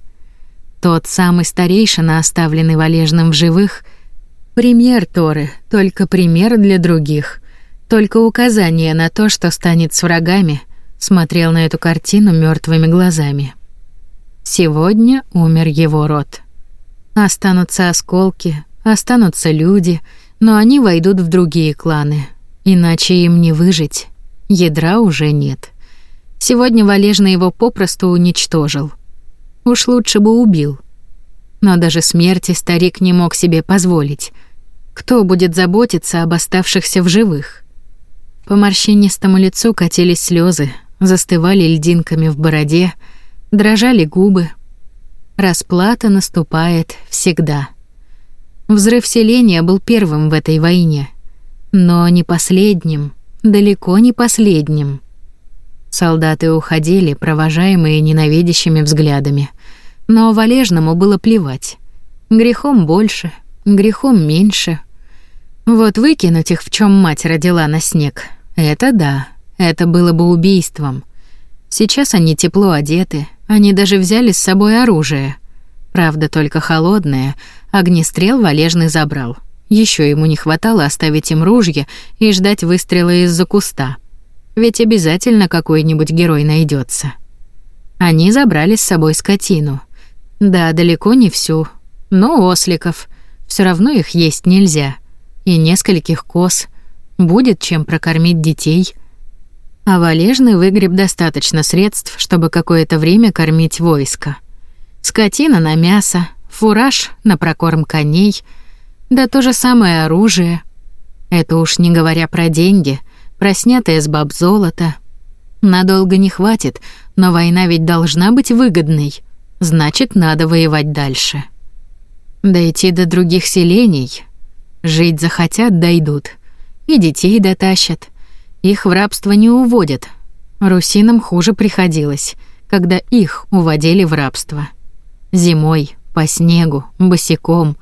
Тот самый старейшина, оставленный Валежным в живых, пример Торы, только пример для других, только указание на то, что станет с врагами, смотрел на эту картину мертвыми глазами. Сегодня умер его род. Останутся осколки, останутся люди, но они войдут в другие кланы. Иначе им не выжить. Ядра уже нет. Сегодня Валежный его попросту уничтожил. Уж лучше бы убил. Но даже смерти старик не мог себе позволить. Кто будет заботиться об оставшихся в живых? По морщинистому лицу катились слезы, застывали льдинками в бороде, дрожали губы. Расплата наступает всегда. Взрыв селения был первым в этой войне, но не последним, далеко не последним. Солдаты уходили, провожаемые ненавидящими взглядами. Но Валежному было плевать. Грехом больше, грехом меньше. Вот выкинуть их, в чем мать родила на снег, это да, это было бы убийством. Сейчас они тепло одеты, они даже взяли с собой оружие. Правда, только холодное, огнестрел Валежный забрал. Еще ему не хватало оставить им ружья и ждать выстрела из-за куста. Ведь обязательно какой-нибудь герой найдется. Они забрали с собой скотину. Да, далеко не всю, но осликов. Все равно их есть нельзя. И нескольких коз. Будет чем прокормить детей. А Валежный выгреб достаточно средств, чтобы какое-то время кормить войско. Скотина на мясо, фураж на прокорм коней, да то же самое оружие. Это уж не говоря про деньги — проснятое с баб золото. Надолго не хватит, но война ведь должна быть выгодной. Значит, надо воевать дальше. Дойти до других селений. Жить захотят, дойдут. И детей дотащат. Их в рабство не уводят. Русинам хуже приходилось, когда их уводили в рабство. Зимой, по снегу, босиком.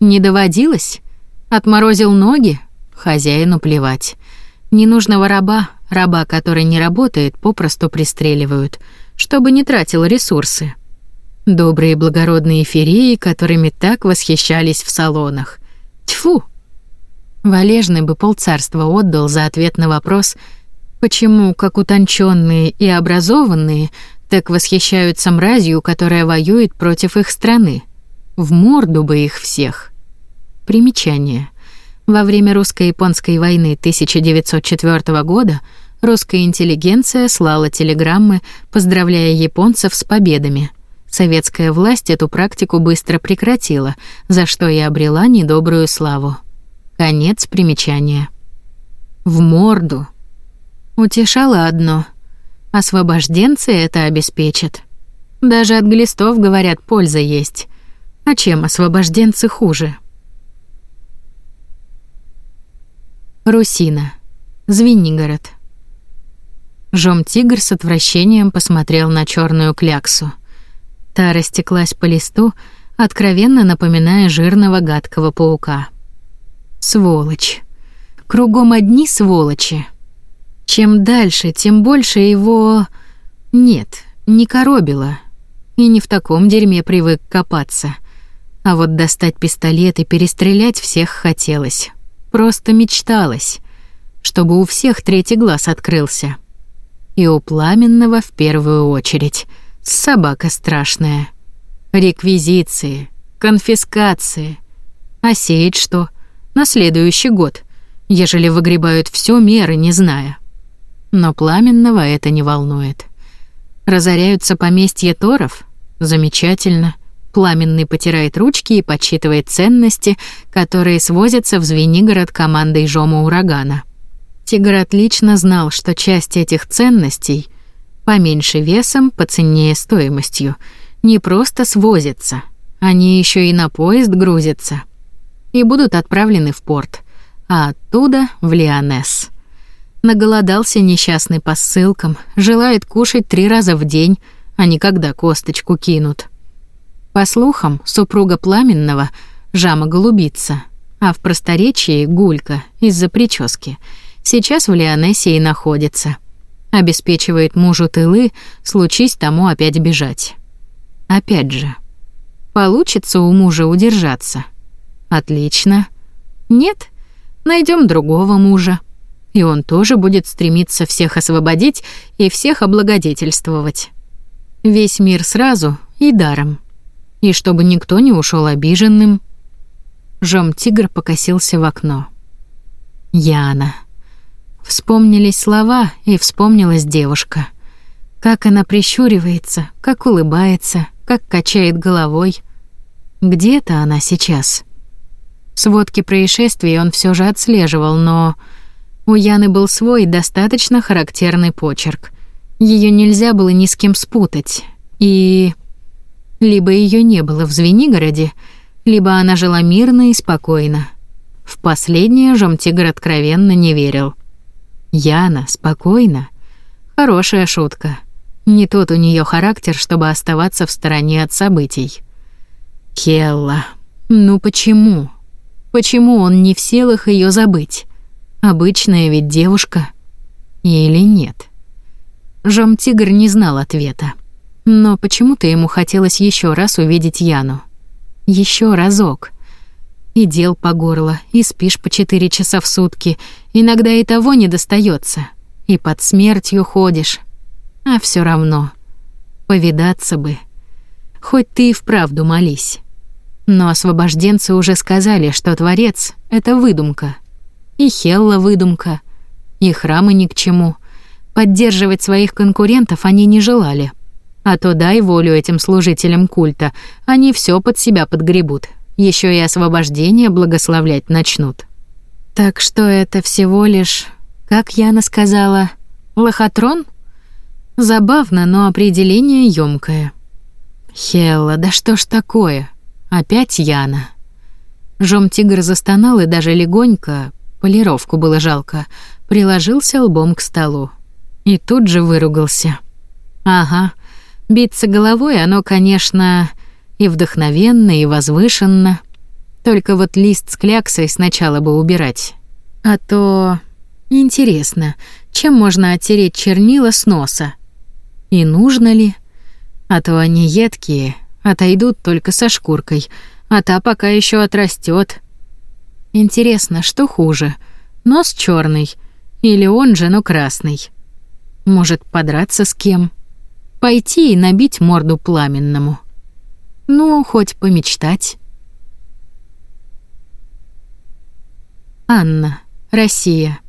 Не доводилось? Отморозил ноги? Хозяину плевать. Ненужного раба, раба, который не работает, попросту пристреливают, чтобы не тратил ресурсы. Добрые благородные ферии, которыми так восхищались в салонах. Тьфу! Валежный бы полцарства отдал за ответ на вопрос, почему как утонченные и образованные так восхищаются мразью, которая воюет против их страны. В морду бы их всех. Примечание. Во время русско-японской войны 1904 года русская интеллигенция слала телеграммы, поздравляя японцев с победами. Советская власть эту практику быстро прекратила, за что и обрела недобрую славу. Конец примечания. В морду. Утешало одно. Освобожденцы это обеспечат. Даже от глистов, говорят, польза есть. А чем освобожденцы хуже? Русина. Звенигород. Жом-тигр с отвращением посмотрел на черную кляксу. Та растеклась по листу, откровенно напоминая жирного гадкого паука. Сволочь. Кругом одни сволочи. Чем дальше, тем больше его... Нет, не коробило. И не в таком дерьме привык копаться. А вот достать пистолет и перестрелять всех хотелось. Просто мечталось. Чтобы у всех третий глаз открылся. И у Пламенного в первую очередь. Собака страшная. Реквизиции, конфискации. А сеять что? На следующий год, ежели выгребают все меры, не зная. Но Пламенного это не волнует. Разоряются поместья Торов? Замечательно. Пламенный потирает ручки и подсчитывает ценности, которые свозятся в Звенигород командой Жома Урагана. Тигр отлично знал, что часть этих ценностей, поменьше весом, по цене стоимостью, не просто свозятся, они еще и на поезд грузятся и будут отправлены в порт, а оттуда в Лионес. Наголодался несчастный по ссылкам, желает кушать три раза в день, а не когда косточку кинут. По слухам, супруга Пламенного — Жама Голубица, а в просторечии — Гулька из-за прически. Сейчас в Лионесе и находится. Обеспечивает мужу тылы, случись тому опять бежать. Опять же, получится у мужа удержаться. Отлично. Нет, найдем другого мужа и он тоже будет стремиться всех освободить и всех облагодетельствовать. Весь мир сразу и даром. И чтобы никто не ушел обиженным. Жом-тигр покосился в окно. Яна. Вспомнились слова, и вспомнилась девушка. Как она прищуривается, как улыбается, как качает головой. Где-то она сейчас. Сводки происшествий он все же отслеживал, но у Яны был свой достаточно характерный почерк. Ее нельзя было ни с кем спутать. И либо ее не было в Звенигороде, либо она жила мирно и спокойно. В последнее Жомтигр откровенно не верил. Яна, спокойно. Хорошая шутка. Не тот у нее характер, чтобы оставаться в стороне от событий. Келла. Ну почему? Почему он не в силах ее забыть? Обычная ведь девушка. Или нет? Жом-тигр не знал ответа. Но почему-то ему хотелось еще раз увидеть Яну. Еще разок. И дел по горло, и спишь по четыре часа в сутки. Иногда и того не достается. И под смертью ходишь. А все равно. Повидаться бы. Хоть ты и вправду молись. Но освобожденцы уже сказали, что Творец — это выдумка — и Хелла выдумка. И храмы ни к чему. Поддерживать своих конкурентов они не желали. А то дай волю этим служителям культа, они все под себя подгребут. Еще и освобождение благословлять начнут. Так что это всего лишь, как Яна сказала, лохотрон? Забавно, но определение ёмкое. Хелла, да что ж такое? Опять Яна. Жом-тигр застонал и даже легонько, полировку было жалко, приложился лбом к столу. И тут же выругался. Ага, биться головой оно, конечно, и вдохновенно, и возвышенно. Только вот лист с кляксой сначала бы убирать. А то... Интересно, чем можно оттереть чернила с носа? И нужно ли? А то они едкие, отойдут только со шкуркой, а та пока еще отрастет. Интересно, что хуже? Нос черный или он же, но красный? Может, подраться с кем? Пойти и набить морду пламенному? Ну, хоть помечтать. Анна, Россия.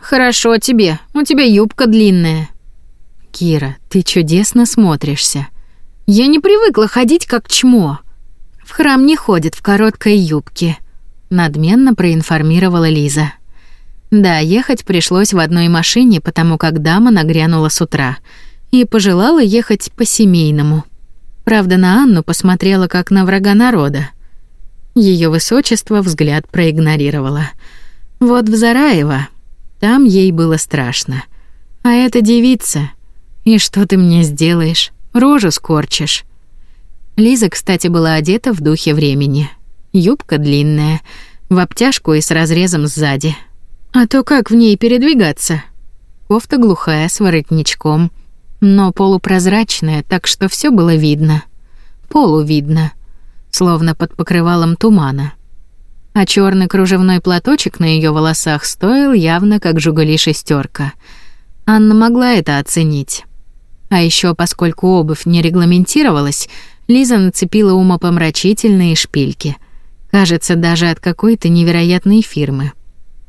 Хорошо тебе, у тебя юбка длинная. Кира, ты чудесно смотришься. Я не привыкла ходить как чмо. В храм не ходит в короткой юбке, надменно проинформировала Лиза. Да, ехать пришлось в одной машине, потому как дама нагрянула с утра и пожелала ехать по-семейному. Правда, на Анну посмотрела как на врага народа. Ее высочество взгляд проигнорировала. Вот в Зараево, там ей было страшно. А эта девица, и что ты мне сделаешь? Рожу скорчишь. Лиза, кстати, была одета в духе времени. Юбка длинная, в обтяжку и с разрезом сзади. А то как в ней передвигаться? Кофта глухая, с воротничком, но полупрозрачная, так что все было видно. Полувидно, словно под покрывалом тумана. А черный кружевной платочек на ее волосах стоил явно как жугали шестерка. Анна могла это оценить. А еще, поскольку обувь не регламентировалась, Лиза нацепила умопомрачительные шпильки. Кажется, даже от какой-то невероятной фирмы.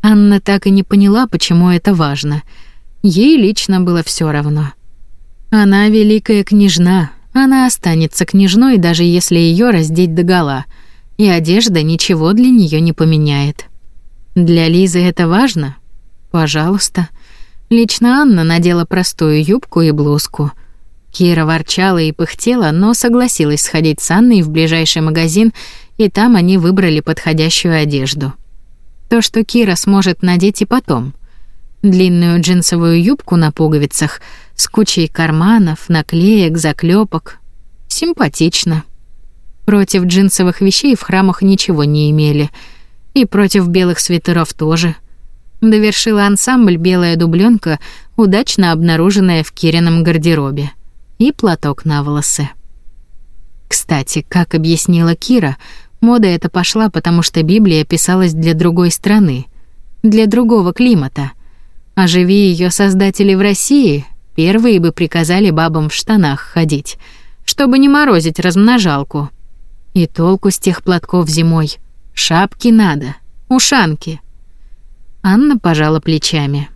Анна так и не поняла, почему это важно. Ей лично было все равно. Она великая княжна, она останется княжной, даже если ее раздеть догола, и одежда ничего для нее не поменяет. Для Лизы это важно? Пожалуйста. Лично Анна надела простую юбку и блузку. Кира ворчала и пыхтела, но согласилась сходить с Анной в ближайший магазин, и там они выбрали подходящую одежду. То, что Кира сможет надеть и потом. Длинную джинсовую юбку на пуговицах с кучей карманов, наклеек, заклепок. Симпатично. Против джинсовых вещей в храмах ничего не имели. И против белых свитеров тоже. Довершила ансамбль белая дубленка, удачно обнаруженная в Кирином гардеробе, и платок на волосы. Кстати, как объяснила Кира, мода эта пошла, потому что Библия писалась для другой страны, для другого климата. А живи ее создатели в России, первые бы приказали бабам в штанах ходить, чтобы не морозить размножалку. И толку с тех платков зимой. Шапки надо, ушанки. Анна пожала плечами.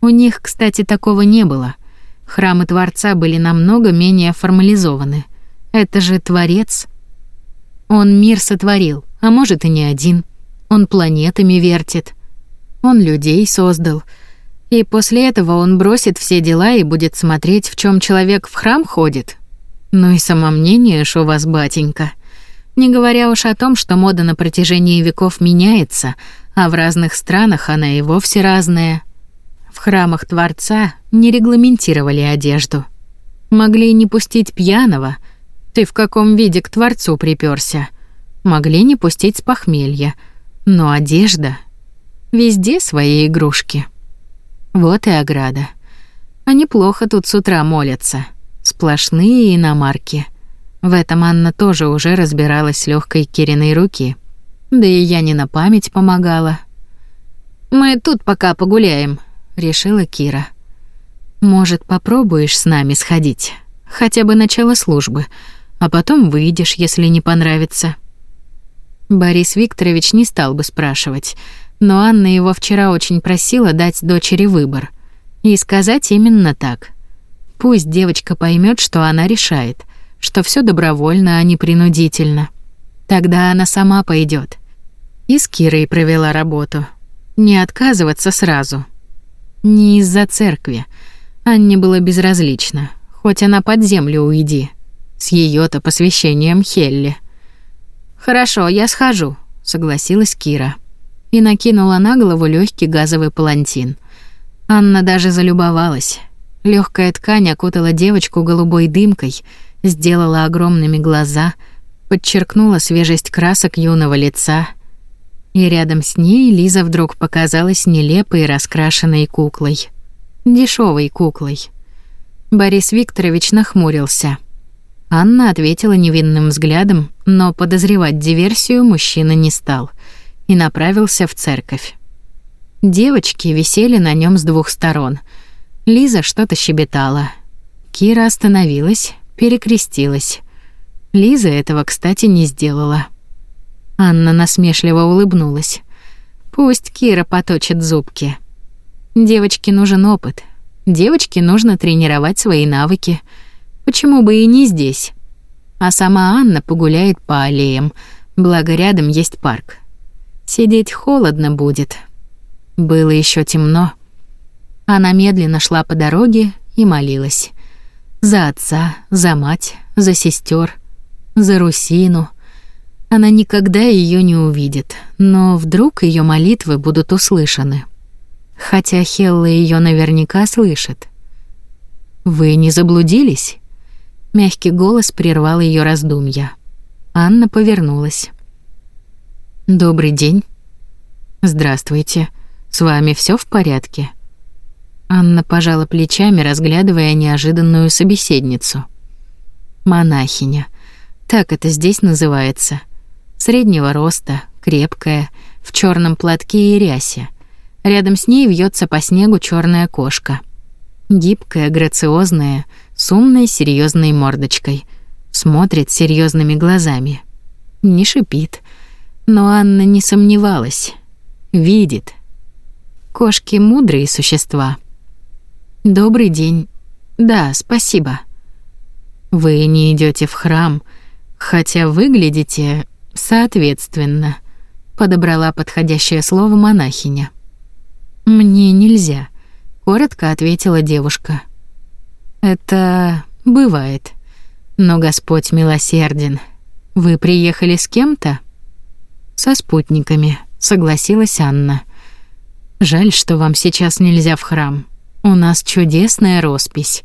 У них, кстати, такого не было. Храмы Творца были намного менее формализованы. Это же Творец. Он мир сотворил, а может и не один. Он планетами вертит. Он людей создал. И после этого он бросит все дела и будет смотреть, в чем человек в храм ходит. Ну и самомнение ж у вас, батенька. Не говоря уж о том, что мода на протяжении веков меняется, а в разных странах она и вовсе разная. В храмах Творца не регламентировали одежду. Могли не пустить пьяного. Ты в каком виде к Творцу приперся? Могли не пустить с похмелья. Но одежда... Везде свои игрушки. Вот и ограда. Они плохо тут с утра молятся. Сплошные иномарки. В этом Анна тоже уже разбиралась с легкой Кириной руки. Да и я не на память помогала. Мы тут пока погуляем, решила Кира. Может, попробуешь с нами сходить? Хотя бы начало службы, а потом выйдешь, если не понравится. Борис Викторович не стал бы спрашивать, но Анна его вчера очень просила дать дочери выбор. И сказать именно так. Пусть девочка поймет, что она решает, что все добровольно, а не принудительно. Тогда она сама пойдет. И с Кирой провела работу. Не отказываться сразу. Не из-за церкви. Анне было безразлично. Хоть она под землю уйди. С ее то посвящением Хелли. «Хорошо, я схожу», — согласилась Кира. И накинула на голову легкий газовый палантин. Анна даже залюбовалась. Легкая ткань окутала девочку голубой дымкой, сделала огромными глаза, подчеркнула свежесть красок юного лица — и рядом с ней Лиза вдруг показалась нелепой раскрашенной куклой. дешевой куклой. Борис Викторович нахмурился. Анна ответила невинным взглядом, но подозревать диверсию мужчина не стал и направился в церковь. Девочки висели на нем с двух сторон. Лиза что-то щебетала. Кира остановилась, перекрестилась. Лиза этого, кстати, не сделала. Анна насмешливо улыбнулась. Пусть Кира поточит зубки. Девочке нужен опыт. Девочке нужно тренировать свои навыки. Почему бы и не здесь? А сама Анна погуляет по аллеям, благо рядом есть парк. Сидеть холодно будет. Было еще темно. Она медленно шла по дороге и молилась. За отца, за мать, за сестер, за Русину, она никогда ее не увидит, но вдруг ее молитвы будут услышаны. Хотя Хелла ее наверняка слышит. Вы не заблудились? Мягкий голос прервал ее раздумья. Анна повернулась. Добрый день. Здравствуйте. С вами все в порядке? Анна пожала плечами, разглядывая неожиданную собеседницу. Монахиня. Так это здесь называется. Среднего роста, крепкая, в черном платке и рясе. Рядом с ней вьется по снегу черная кошка. Гибкая, грациозная, с умной, серьезной мордочкой. Смотрит серьезными глазами. Не шипит. Но Анна не сомневалась. Видит. Кошки мудрые существа. Добрый день. Да, спасибо. Вы не идете в храм, хотя выглядите соответственно. Подобрала подходящее слово монахиня. Мне нельзя, коротко ответила девушка. Это бывает. Но Господь милосерден. Вы приехали с кем-то? Со спутниками, согласилась Анна. Жаль, что вам сейчас нельзя в храм. У нас чудесная роспись.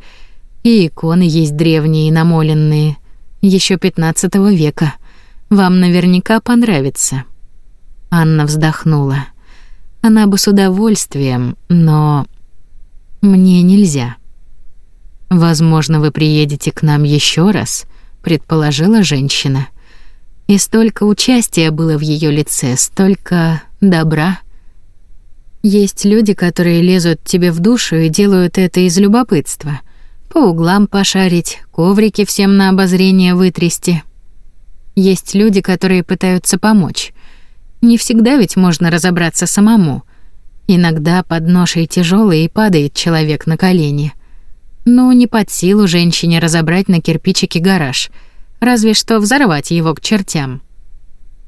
И иконы есть древние и намоленные, еще 15 века. Вам наверняка понравится. Анна вздохнула. Она бы с удовольствием, но мне нельзя. Возможно, вы приедете к нам еще раз, предположила женщина. И столько участия было в ее лице, столько добра. Есть люди, которые лезут тебе в душу и делают это из любопытства. По углам пошарить, коврики всем на обозрение вытрясти. Есть люди, которые пытаются помочь. Не всегда ведь можно разобраться самому. Иногда под ношей тяжелый и падает человек на колени. Но не под силу женщине разобрать на кирпичике гараж, разве что взорвать его к чертям.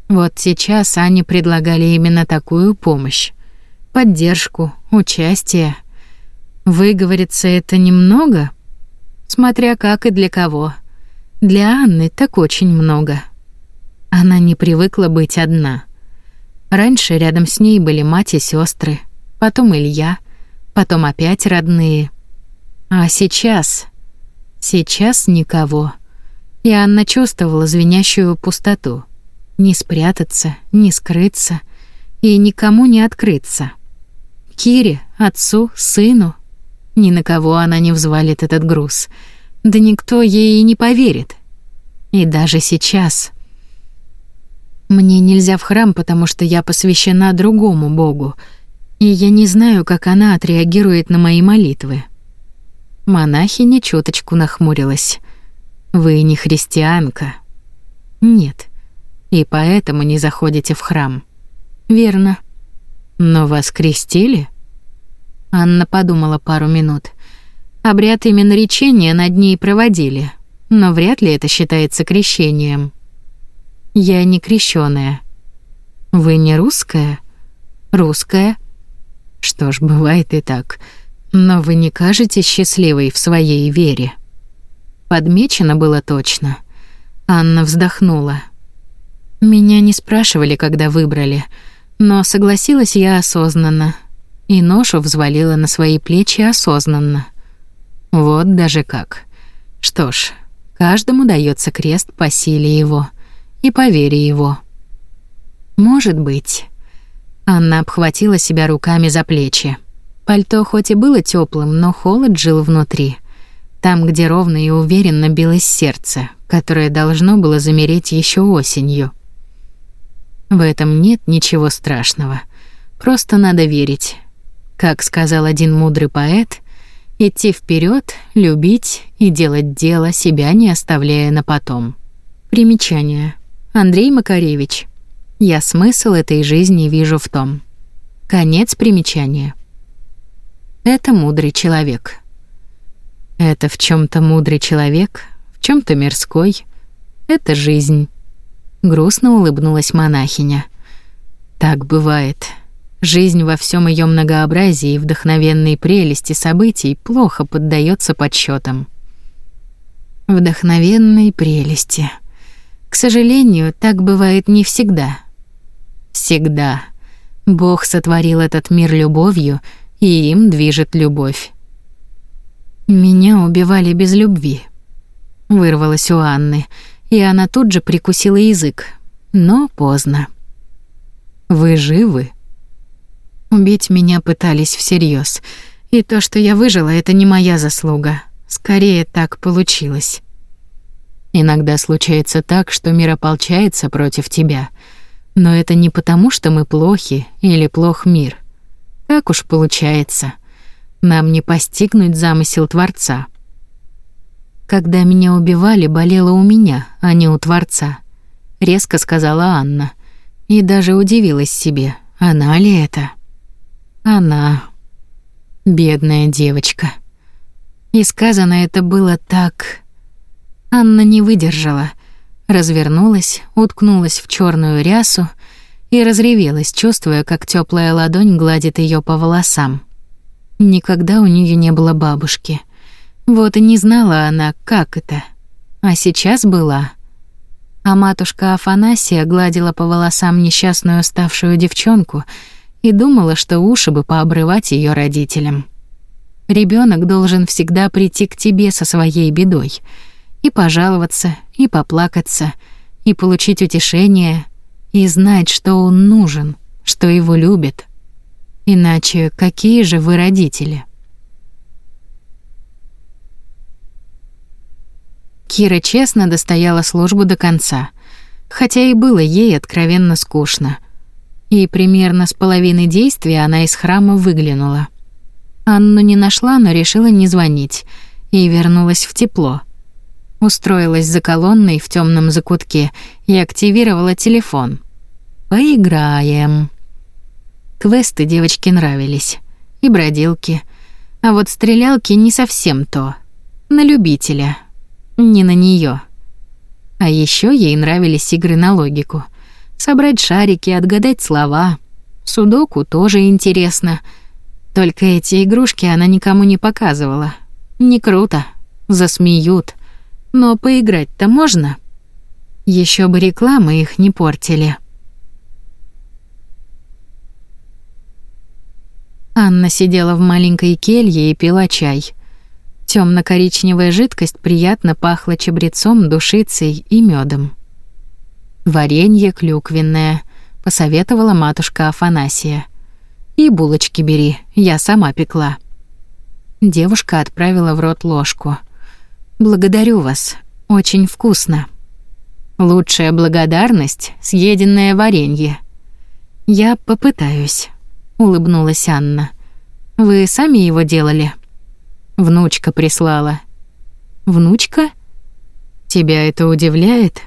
Вот сейчас Ане предлагали именно такую помощь поддержку, участие. Выговориться это немного, смотря как и для кого. Для Анны так очень много. Она не привыкла быть одна. Раньше рядом с ней были мать и сестры, потом Илья, потом опять родные. А сейчас... Сейчас никого. И Анна чувствовала звенящую пустоту. Не спрятаться, не скрыться и никому не открыться. Кире, отцу, сыну. Ни на кого она не взвалит этот груз. Да никто ей и не поверит. И даже сейчас. Мне нельзя в храм, потому что я посвящена другому богу, и я не знаю, как она отреагирует на мои молитвы. Монахиня чуточку нахмурилась. Вы не христианка. Нет. И поэтому не заходите в храм. Верно. Но вас крестили? Анна подумала пару минут. Обряд именно речения над ней проводили, но вряд ли это считается крещением. Я не крещённая. Вы не русская? Русская? Что ж, бывает и так. Но вы не кажетесь счастливой в своей вере. Подмечено было точно. Анна вздохнула. Меня не спрашивали, когда выбрали. Но согласилась я осознанно. И ношу взвалила на свои плечи осознанно. Вот даже как. Что ж, каждому дается крест по силе его и по вере его. Может быть. Анна обхватила себя руками за плечи. Пальто хоть и было теплым, но холод жил внутри. Там, где ровно и уверенно билось сердце, которое должно было замереть еще осенью. В этом нет ничего страшного. Просто надо верить. Как сказал один мудрый поэт, идти вперед, любить и делать дело, себя не оставляя на потом. Примечание. Андрей Макаревич. Я смысл этой жизни вижу в том. Конец примечания. Это мудрый человек. Это в чем то мудрый человек, в чем то мирской. Это жизнь. Грустно улыбнулась монахиня. Так бывает. Жизнь во всем ее многообразии и вдохновенной прелести событий плохо поддается подсчетам. Вдохновенной прелести. К сожалению, так бывает не всегда. Всегда. Бог сотворил этот мир любовью, и им движет любовь. Меня убивали без любви. Вырвалось у Анны — и она тут же прикусила язык. Но поздно. «Вы живы?» Убить меня пытались всерьез, и то, что я выжила, это не моя заслуга. Скорее так получилось. Иногда случается так, что мир ополчается против тебя. Но это не потому, что мы плохи или плох мир. Так уж получается. Нам не постигнуть замысел Творца. Когда меня убивали, болело у меня, а не у Творца, резко сказала Анна. И даже удивилась себе, она ли это? Она. Бедная девочка. И сказано это было так Анна не выдержала, развернулась, уткнулась в черную рясу и разревелась, чувствуя, как теплая ладонь гладит ее по волосам. Никогда у нее не было бабушки. Вот и не знала она, как это. А сейчас была. А матушка Афанасия гладила по волосам несчастную уставшую девчонку и думала, что уши бы пообрывать ее родителям. Ребенок должен всегда прийти к тебе со своей бедой — и пожаловаться, и поплакаться, и получить утешение, и знать, что он нужен, что его любят. Иначе какие же вы родители? Кира честно достояла службу до конца, хотя и было ей откровенно скучно. И примерно с половины действия она из храма выглянула. Анну не нашла, но решила не звонить и вернулась в тепло — устроилась за колонной в темном закутке и активировала телефон. Поиграем. Квесты девочке нравились. И бродилки. А вот стрелялки не совсем то. На любителя. Не на нее. А еще ей нравились игры на логику. Собрать шарики, отгадать слова. Судоку тоже интересно. Только эти игрушки она никому не показывала. Не круто. Засмеют. Но поиграть-то можно. Еще бы рекламы их не портили. Анна сидела в маленькой келье и пила чай. Темно-коричневая жидкость приятно пахла чабрецом, душицей и медом. Варенье клюквенное, посоветовала матушка Афанасия. И булочки бери, я сама пекла. Девушка отправила в рот ложку — Благодарю вас. Очень вкусно. Лучшая благодарность — съеденное варенье. Я попытаюсь, улыбнулась Анна. Вы сами его делали? Внучка прислала. Внучка? Тебя это удивляет?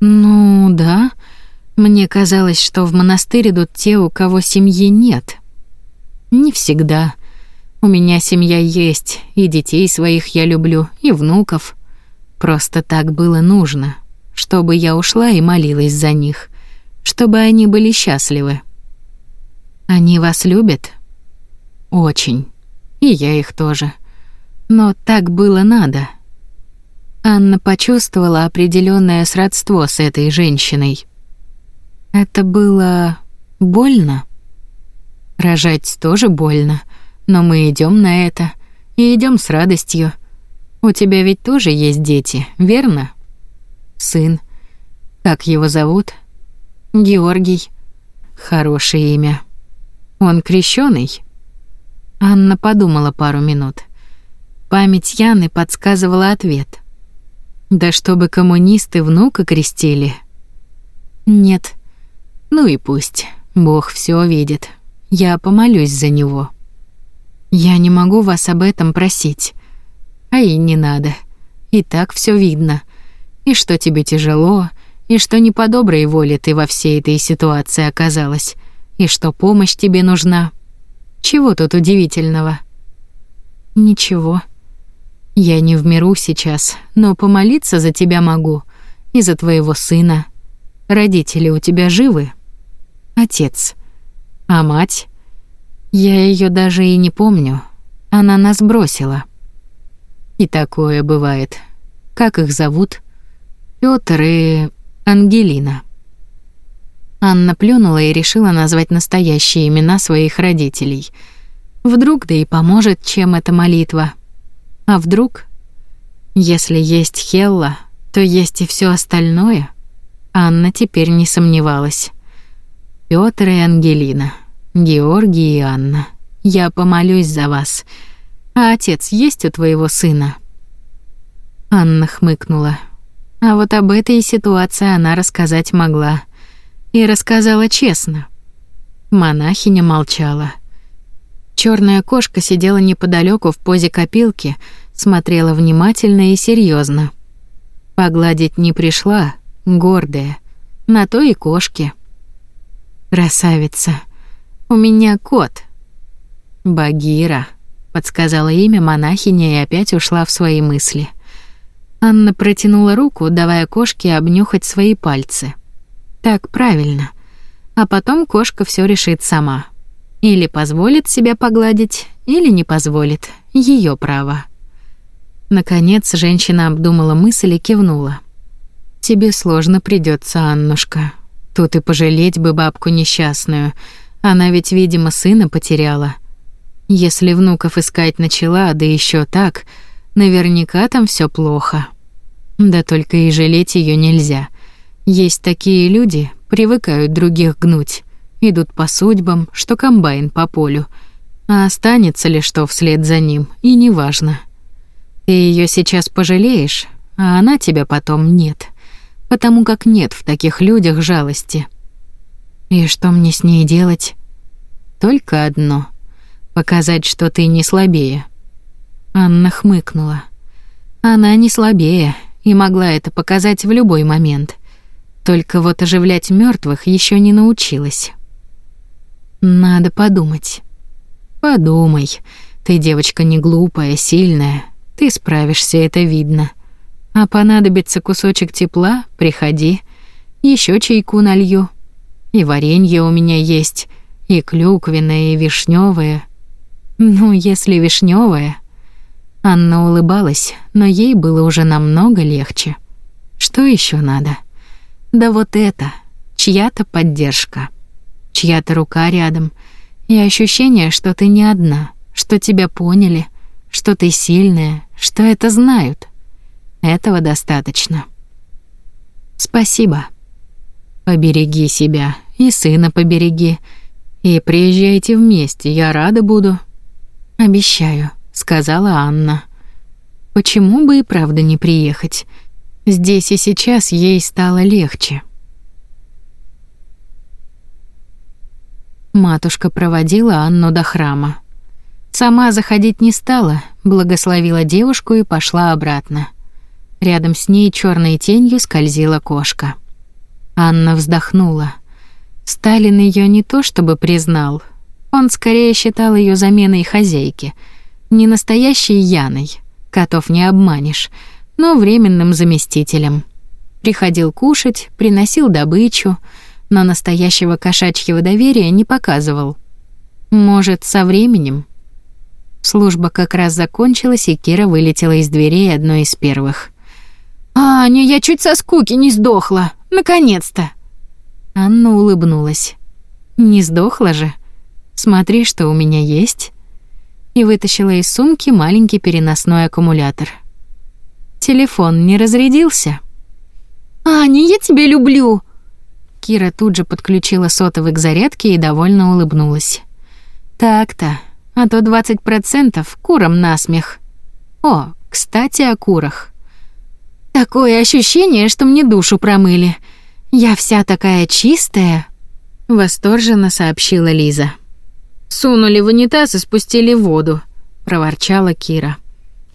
Ну, да. Мне казалось, что в монастырь идут те, у кого семьи нет. Не всегда. У меня семья есть, и детей своих я люблю, и внуков. Просто так было нужно, чтобы я ушла и молилась за них, чтобы они были счастливы. Они вас любят? Очень. И я их тоже. Но так было надо. Анна почувствовала определенное сродство с этой женщиной. Это было больно. Рожать тоже больно. Но мы идем на это и идем с радостью. У тебя ведь тоже есть дети, верно? Сын. Как его зовут? Георгий. Хорошее имя. Он крещеный. Анна подумала пару минут. Память Яны подсказывала ответ. Да чтобы коммунисты внука крестили. Нет. Ну и пусть. Бог все видит. Я помолюсь за него. Я не могу вас об этом просить. А и не надо. И так все видно. И что тебе тяжело, и что не по доброй воле ты во всей этой ситуации оказалась, и что помощь тебе нужна. Чего тут удивительного? Ничего. Я не в миру сейчас, но помолиться за тебя могу и за твоего сына. Родители у тебя живы? Отец. А мать? Я ее даже и не помню. Она нас бросила. И такое бывает. Как их зовут? Пётр и Ангелина. Анна плюнула и решила назвать настоящие имена своих родителей. Вдруг да и поможет, чем эта молитва. А вдруг? Если есть Хелла, то есть и все остальное. Анна теперь не сомневалась. Пётр и Ангелина. Георгий и Анна, я помолюсь за вас. А отец есть у твоего сына?» Анна хмыкнула. А вот об этой ситуации она рассказать могла. И рассказала честно. Монахиня молчала. Черная кошка сидела неподалеку в позе копилки, смотрела внимательно и серьезно. Погладить не пришла, гордая. На то и кошки. Красавица. У меня кот. Багира, подсказала имя монахиня и опять ушла в свои мысли. Анна протянула руку, давая кошке обнюхать свои пальцы. Так правильно. А потом кошка все решит сама. Или позволит себя погладить, или не позволит. Ее право. Наконец женщина обдумала мысль и кивнула. Тебе сложно придется, Аннушка. Тут и пожалеть бы бабку несчастную. Она ведь, видимо, сына потеряла. Если внуков искать начала, да еще так, наверняка там все плохо. Да только и жалеть ее нельзя. Есть такие люди, привыкают других гнуть, идут по судьбам, что комбайн по полю. А останется ли что вслед за ним, и неважно. Ты ее сейчас пожалеешь, а она тебя потом нет. Потому как нет в таких людях жалости. И что мне с ней делать? Только одно — показать, что ты не слабее. Анна хмыкнула. Она не слабее и могла это показать в любой момент. Только вот оживлять мертвых еще не научилась. Надо подумать. Подумай. Ты девочка не глупая, сильная, ты справишься, это видно. А понадобится кусочек тепла, приходи. Еще чайку налью. И варенье у меня есть, и клюквенное, и вишневое. Ну, если вишневое. Анна улыбалась, но ей было уже намного легче. Что еще надо? Да вот это, чья-то поддержка. Чья-то рука рядом и ощущение, что ты не одна, что тебя поняли — что ты сильная, что это знают. Этого достаточно. Спасибо. Побереги себя и сына побереги. И приезжайте вместе, я рада буду. Обещаю, сказала Анна. Почему бы и правда не приехать? Здесь и сейчас ей стало легче. Матушка проводила Анну до храма. Сама заходить не стала, благословила девушку и пошла обратно. Рядом с ней черной тенью скользила кошка. Анна вздохнула. Сталин ее не то чтобы признал, он скорее считал ее заменой хозяйки, не настоящей Яной, котов не обманешь, но временным заместителем. Приходил кушать, приносил добычу, но настоящего кошачьего доверия не показывал. Может, со временем Служба как раз закончилась, и Кира вылетела из дверей одной из первых. «Аня, я чуть со скуки не сдохла! Наконец-то!» Анна улыбнулась. «Не сдохла же? Смотри, что у меня есть!» И вытащила из сумки маленький переносной аккумулятор. «Телефон не разрядился?» «Аня, я тебя люблю!» Кира тут же подключила сотовый к зарядке и довольно улыбнулась. «Так-то, а то 20% курам насмех. О, кстати, о курах. Такое ощущение, что мне душу промыли. Я вся такая чистая, восторженно сообщила Лиза. Сунули в унитаз и спустили воду, проворчала Кира.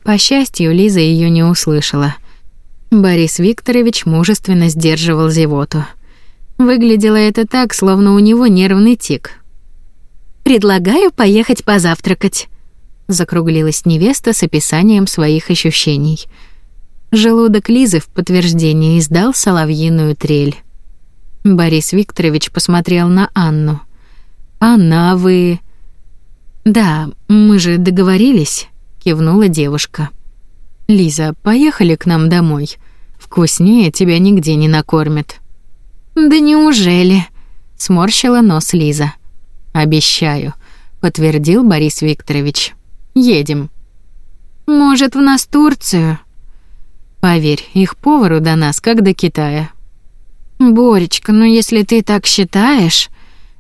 По счастью, Лиза ее не услышала. Борис Викторович мужественно сдерживал зевоту. Выглядело это так, словно у него нервный тик, Предлагаю поехать позавтракать. Закруглилась невеста с описанием своих ощущений. Желудок Лизы в подтверждение издал соловьиную трель. Борис Викторович посмотрел на Анну. «Анна, а вы...» «Да, мы же договорились», — кивнула девушка. «Лиза, поехали к нам домой. Вкуснее тебя нигде не накормят». «Да неужели?» — сморщила нос Лиза. Обещаю, подтвердил Борис Викторович. Едем. Может, в нас Турцию? Поверь, их повару до нас как до Китая. Боречка, ну если ты так считаешь,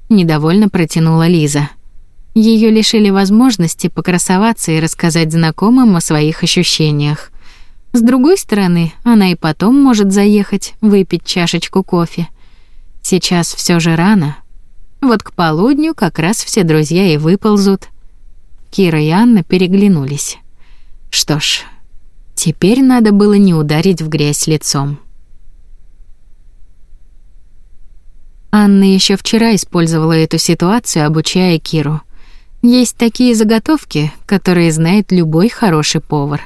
недовольно протянула Лиза. Ее лишили возможности покрасоваться и рассказать знакомым о своих ощущениях. С другой стороны, она и потом может заехать, выпить чашечку кофе. Сейчас все же рано. Вот к полудню как раз все друзья и выползут. Кира и Анна переглянулись. Что ж, теперь надо было не ударить в грязь лицом. Анна еще вчера использовала эту ситуацию, обучая Киру. Есть такие заготовки, которые знает любой хороший повар.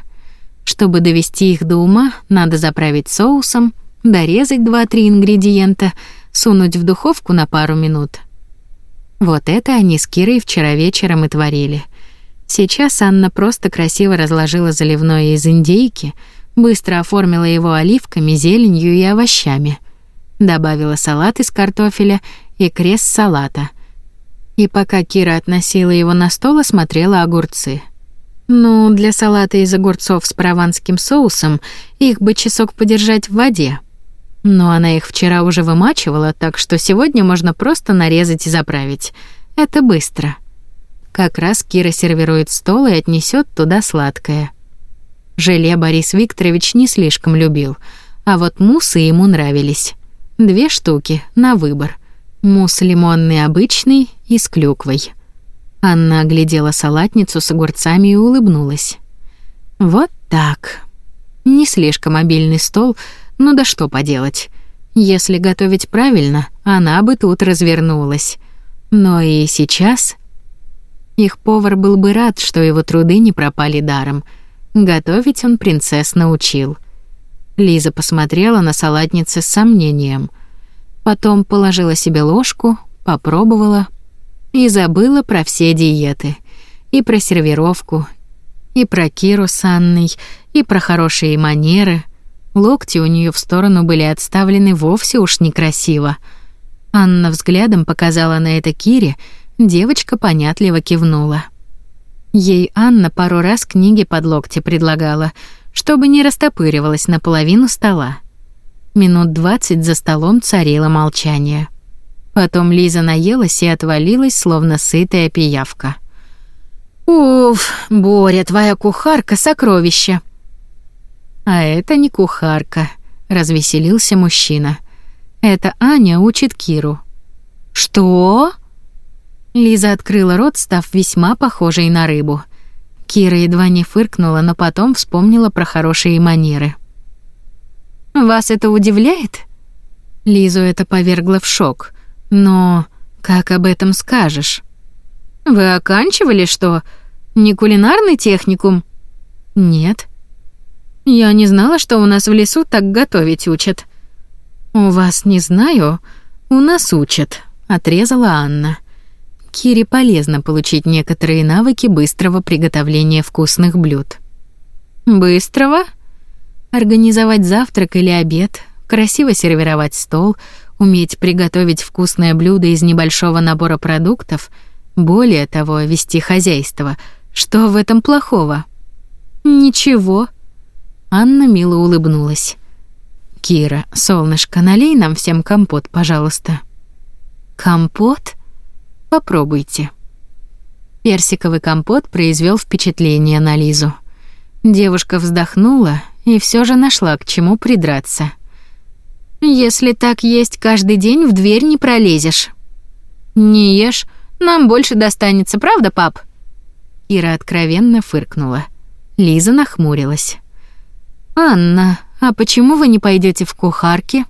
Чтобы довести их до ума, надо заправить соусом, дорезать 2-3 ингредиента, сунуть в духовку на пару минут. Вот это они с Кирой вчера вечером и творили — Сейчас Анна просто красиво разложила заливное из индейки, быстро оформила его оливками, зеленью и овощами. Добавила салат из картофеля и крест салата. И пока Кира относила его на стол, осмотрела огурцы. Ну, для салата из огурцов с прованским соусом их бы часок подержать в воде. Но она их вчера уже вымачивала, так что сегодня можно просто нарезать и заправить. Это быстро. Как раз Кира сервирует стол и отнесет туда сладкое. Желе Борис Викторович не слишком любил, а вот муссы ему нравились. Две штуки на выбор. Мусс лимонный обычный и с клюквой. Анна оглядела салатницу с огурцами и улыбнулась. Вот так. Не слишком обильный стол, но да что поделать. Если готовить правильно, она бы тут развернулась. Но и сейчас их повар был бы рад, что его труды не пропали даром. Готовить он принцесс научил. Лиза посмотрела на салатницы с сомнением. Потом положила себе ложку, попробовала и забыла про все диеты. И про сервировку, и про Киру с Анной, и про хорошие манеры. Локти у нее в сторону были отставлены вовсе уж некрасиво. Анна взглядом показала на это Кире — Девочка понятливо кивнула. Ей Анна пару раз книги под локти предлагала, чтобы не растопыривалась наполовину стола. Минут двадцать за столом царило молчание. Потом Лиза наелась и отвалилась, словно сытая пиявка. «Уф, Боря, твоя кухарка — сокровище!» «А это не кухарка», — развеселился мужчина. «Это Аня учит Киру». «Что?» Лиза открыла рот, став весьма похожей на рыбу. Кира едва не фыркнула, но потом вспомнила про хорошие манеры. «Вас это удивляет?» Лизу это повергло в шок. «Но как об этом скажешь?» «Вы оканчивали что? Не кулинарный техникум?» «Нет». «Я не знала, что у нас в лесу так готовить учат». «У вас не знаю, у нас учат», — отрезала Анна. Кире полезно получить некоторые навыки быстрого приготовления вкусных блюд. Быстрого? Организовать завтрак или обед, красиво сервировать стол, уметь приготовить вкусное блюдо из небольшого набора продуктов, более того, вести хозяйство. Что в этом плохого? Ничего. Анна мило улыбнулась. Кира, солнышко, налей нам всем компот, пожалуйста. Компот? Попробуйте. Персиковый компот произвел впечатление на Лизу. Девушка вздохнула и все же нашла к чему придраться. Если так есть каждый день, в дверь не пролезешь. Не ешь, нам больше достанется, правда, пап? Ира откровенно фыркнула. Лиза нахмурилась. Анна, а почему вы не пойдете в кухарки?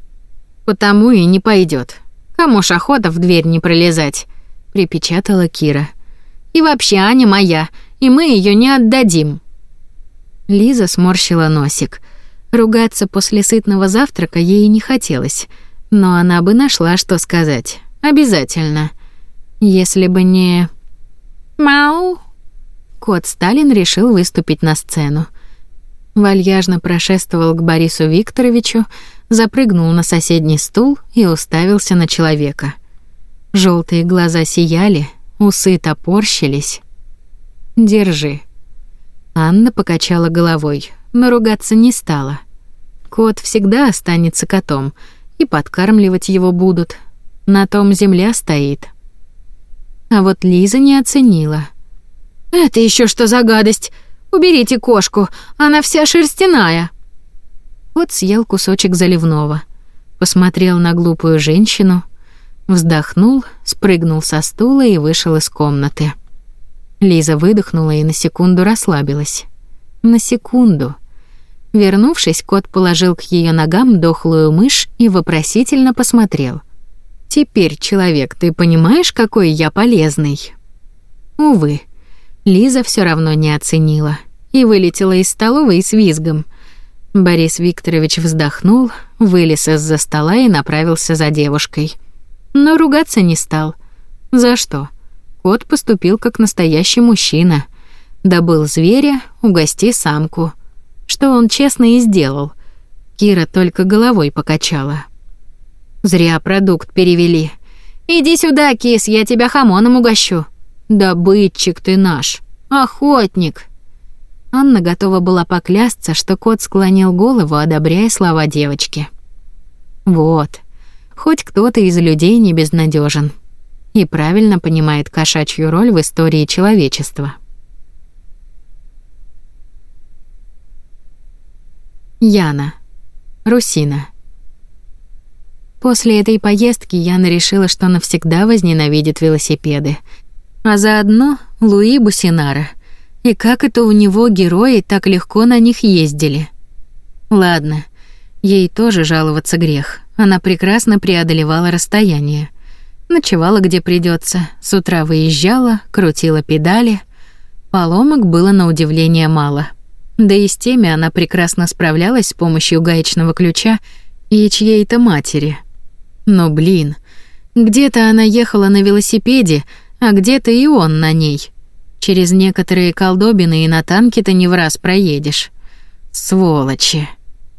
Потому и не пойдет. Кому ж охота в дверь не пролезать? Припечатала Кира. И вообще Аня моя, и мы ее не отдадим. Лиза сморщила носик. Ругаться после сытного завтрака ей не хотелось, но она бы нашла, что сказать. Обязательно. Если бы не... Мау! Кот Сталин решил выступить на сцену. Вальяжно прошествовал к Борису Викторовичу, запрыгнул на соседний стул и уставился на человека — Желтые глаза сияли, усы топорщились. Держи. Анна покачала головой, но ругаться не стала. Кот всегда останется котом, и подкармливать его будут. На том земля стоит. А вот Лиза не оценила. «Это еще что за гадость? Уберите кошку, она вся шерстяная!» Кот съел кусочек заливного, посмотрел на глупую женщину, вздохнул, спрыгнул со стула и вышел из комнаты. Лиза выдохнула и на секунду расслабилась. На секунду. Вернувшись, кот положил к ее ногам дохлую мышь и вопросительно посмотрел. «Теперь, человек, ты понимаешь, какой я полезный?» Увы, Лиза все равно не оценила и вылетела из столовой с визгом. Борис Викторович вздохнул, вылез из-за стола и направился за девушкой. Но ругаться не стал. За что? Кот поступил как настоящий мужчина. Добыл зверя, угости самку. Что он честно и сделал. Кира только головой покачала. Зря продукт перевели. Иди сюда, кис, я тебя хамоном угощу. Добытчик ты наш, охотник. Анна готова была поклясться, что кот склонил голову, одобряя слова девочки. Вот. Хоть кто-то из людей не безнадежен и правильно понимает кошачью роль в истории человечества. Яна. Русина. После этой поездки Яна решила, что навсегда возненавидит велосипеды. А заодно Луи Бусинара. И как это у него герои так легко на них ездили. Ладно, ей тоже жаловаться грех. Она прекрасно преодолевала расстояние. Ночевала где придется, с утра выезжала, крутила педали. Поломок было на удивление мало. Да и с теми она прекрасно справлялась с помощью гаечного ключа и чьей-то матери. Но, блин, где-то она ехала на велосипеде, а где-то и он на ней. Через некоторые колдобины и на танке-то не в раз проедешь. Сволочи.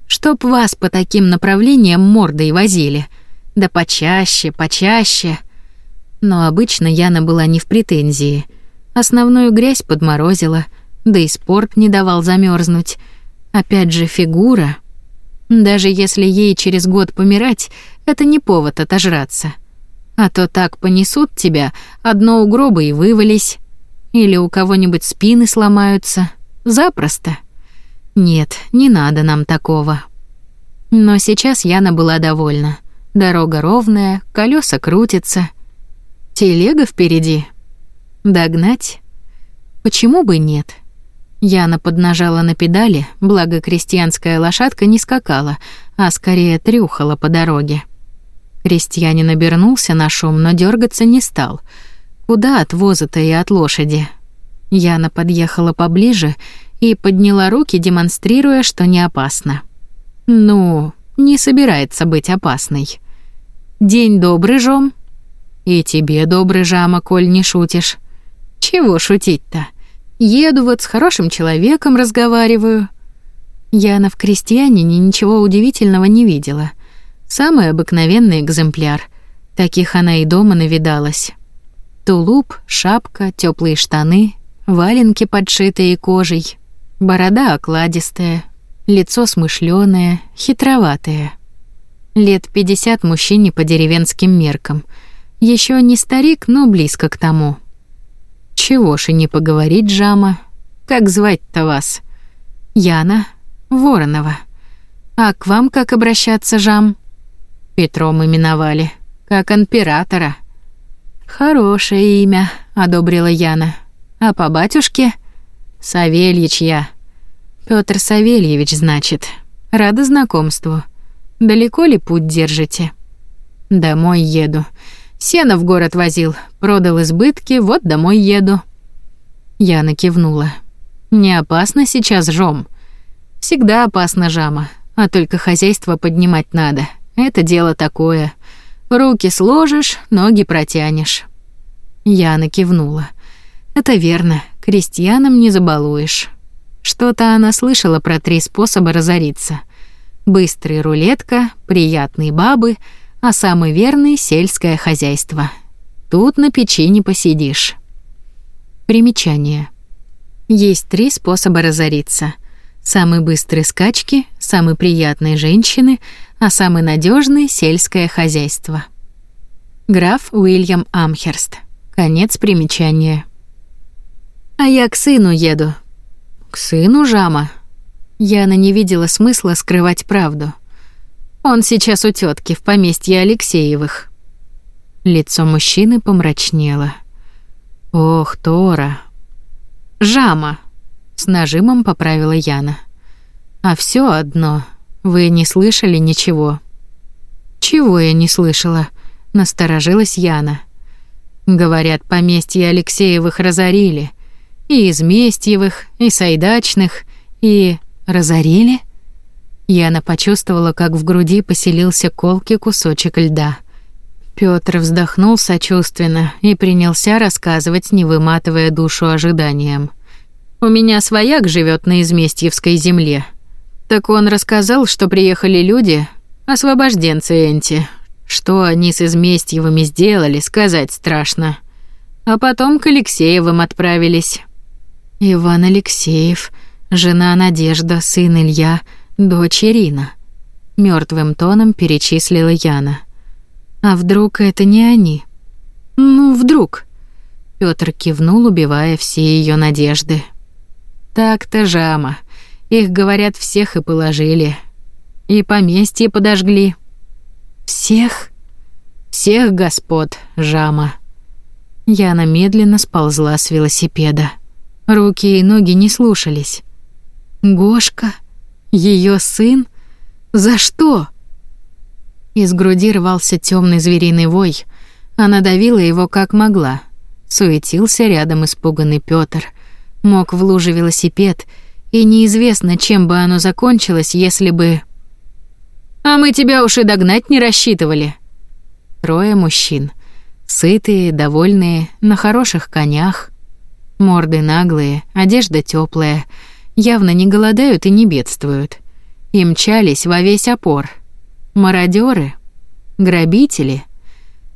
Чтоб вас по таким направлениям мордой возили. Да почаще, почаще. Но обычно Яна была не в претензии. Основную грязь подморозила, да и спорт не давал замерзнуть. Опять же, фигура — даже если ей через год помирать, это не повод отожраться. А то так понесут тебя, одно у гроба и вывались. Или у кого-нибудь спины сломаются. Запросто. Нет, не надо нам такого. Но сейчас Яна была довольна. Дорога ровная, колеса крутятся. Телега впереди. Догнать? Почему бы нет? — Яна поднажала на педали, благо крестьянская лошадка не скакала, а скорее трюхала по дороге. Крестьянин обернулся на шум, но дергаться не стал. Куда от воза-то и от лошади? Яна подъехала поближе и подняла руки, демонстрируя, что не опасно. Ну, не собирается быть опасной. День добрый, Жом. И тебе добрый, Жама, коль не шутишь. Чего шутить-то? Еду вот с хорошим человеком разговариваю. Яна в крестьянине ничего удивительного не видела. Самый обыкновенный экземпляр. Таких она и дома навидалась. Тулуп, шапка, теплые штаны, валенки, подшитые кожей, борода окладистая, лицо смышленое, хитроватое. Лет пятьдесят мужчине по деревенским меркам. Еще не старик, но близко к тому. Чего ж и не поговорить, Жама? Как звать-то вас? Яна Воронова. А к вам как обращаться, Жам? Петром именовали, как императора. Хорошее имя, одобрила Яна. А по батюшке Савельич я. Пётр Савельевич, значит. Рада знакомству. Далеко ли путь держите? Домой еду. Сено в город возил, продал избытки, вот домой еду. Я накивнула. Не опасно сейчас, Жом? Всегда опасно, Жама, а только хозяйство поднимать надо. Это дело такое. Руки сложишь, ноги протянешь. Я накивнула. Это верно, крестьянам не забалуешь. Что-то она слышала про три способа разориться. Быстрый рулетка, приятные бабы — а самый верный — сельское хозяйство. Тут на печи не посидишь. Примечание. Есть три способа разориться. Самый быстрый — скачки, самый приятный — женщины, а самый надежный сельское хозяйство. Граф Уильям Амхерст. Конец примечания. А я к сыну еду. К сыну Жама. Яна не видела смысла скрывать правду. Он сейчас у тетки в поместье Алексеевых. Лицо мужчины помрачнело. Ох, Тора. Жама, с нажимом поправила Яна. А все одно. Вы не слышали ничего. Чего я не слышала? Насторожилась Яна. Говорят, поместье Алексеевых разорили. И Изместьевых, и Сайдачных, и... Разорили? Яна почувствовала, как в груди поселился колкий кусочек льда. Пётр вздохнул сочувственно и принялся рассказывать, не выматывая душу ожиданием. «У меня свояк живет на Изместьевской земле. Так он рассказал, что приехали люди, освобожденцы Энти. Что они с Изместьевыми сделали, сказать страшно. А потом к Алексеевым отправились». «Иван Алексеев, жена Надежда, сын Илья — Дочь Ирина. Мертвым тоном перечислила Яна. А вдруг это не они? Ну, вдруг. Пётр кивнул, убивая все ее надежды. Так-то жама. Их, говорят, всех и положили. И поместье подожгли. Всех? Всех господ, жама. Яна медленно сползла с велосипеда. Руки и ноги не слушались. Гошка ее сын? За что? Из груди рвался темный звериный вой. Она давила его как могла. Суетился рядом испуганный Пётр. Мог в луже велосипед, и неизвестно, чем бы оно закончилось, если бы... «А мы тебя уж и догнать не рассчитывали». Трое мужчин. Сытые, довольные, на хороших конях. Морды наглые, одежда теплая явно не голодают и не бедствуют. И мчались во весь опор. Мародеры, грабители.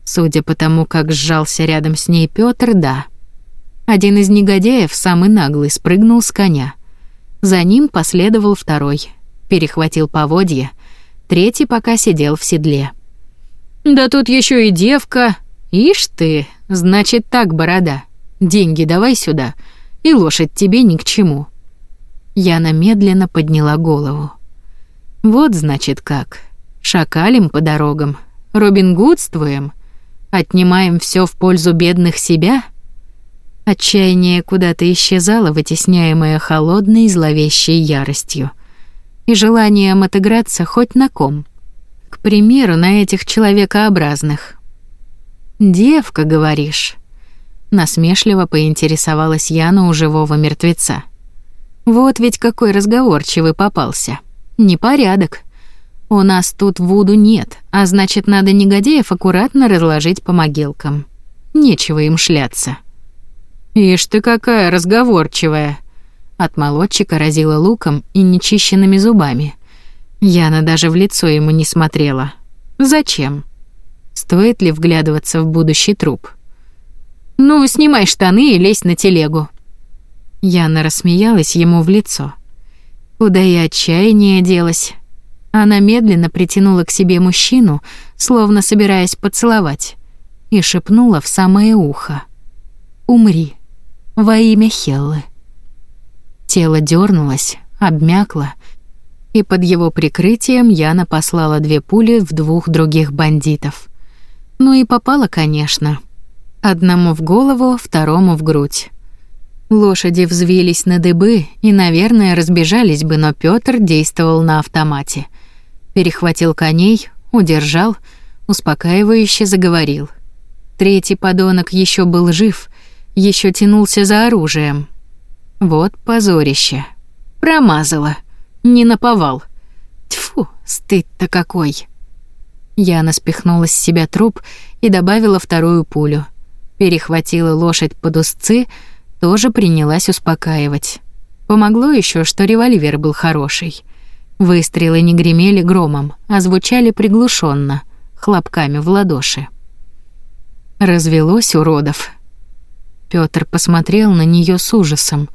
Судя по тому, как сжался рядом с ней Пётр, да. Один из негодяев, самый наглый, спрыгнул с коня. За ним последовал второй, перехватил поводья, третий пока сидел в седле. «Да тут еще и девка. Ишь ты, значит так, борода. Деньги давай сюда, и лошадь тебе ни к чему». Яна медленно подняла голову. Вот значит как. Шакалим по дорогам, Робин Гудствуем, отнимаем все в пользу бедных себя. Отчаяние куда-то исчезало, вытесняемое холодной зловещей яростью и желанием отыграться хоть на ком. К примеру, на этих человекообразных. «Девка, говоришь?» Насмешливо поинтересовалась Яна у живого мертвеца. Вот ведь какой разговорчивый попался. Непорядок. У нас тут вуду нет, а значит, надо негодяев аккуратно разложить по могилкам. Нечего им шляться. «Ишь ты какая разговорчивая!» От молодчика разила луком и нечищенными зубами. Яна даже в лицо ему не смотрела. «Зачем? Стоит ли вглядываться в будущий труп?» «Ну, снимай штаны и лезь на телегу», Яна рассмеялась ему в лицо. Куда и отчаяние делось. Она медленно притянула к себе мужчину, словно собираясь поцеловать, и шепнула в самое ухо. «Умри. Во имя Хеллы». Тело дернулось, обмякло, и под его прикрытием Яна послала две пули в двух других бандитов. Ну и попала, конечно. Одному в голову, второму в грудь. Лошади взвились на дыбы и, наверное, разбежались бы, но Пётр действовал на автомате. Перехватил коней, удержал, успокаивающе заговорил. Третий подонок еще был жив, еще тянулся за оружием. Вот позорище. Промазала. Не наповал. Тьфу, стыд-то какой. Яна спихнула с себя труп и добавила вторую пулю. Перехватила лошадь под узцы, тоже принялась успокаивать. Помогло еще, что револьвер был хороший. Выстрелы не гремели громом, а звучали приглушенно, хлопками в ладоши. Развелось уродов. Пётр посмотрел на нее с ужасом.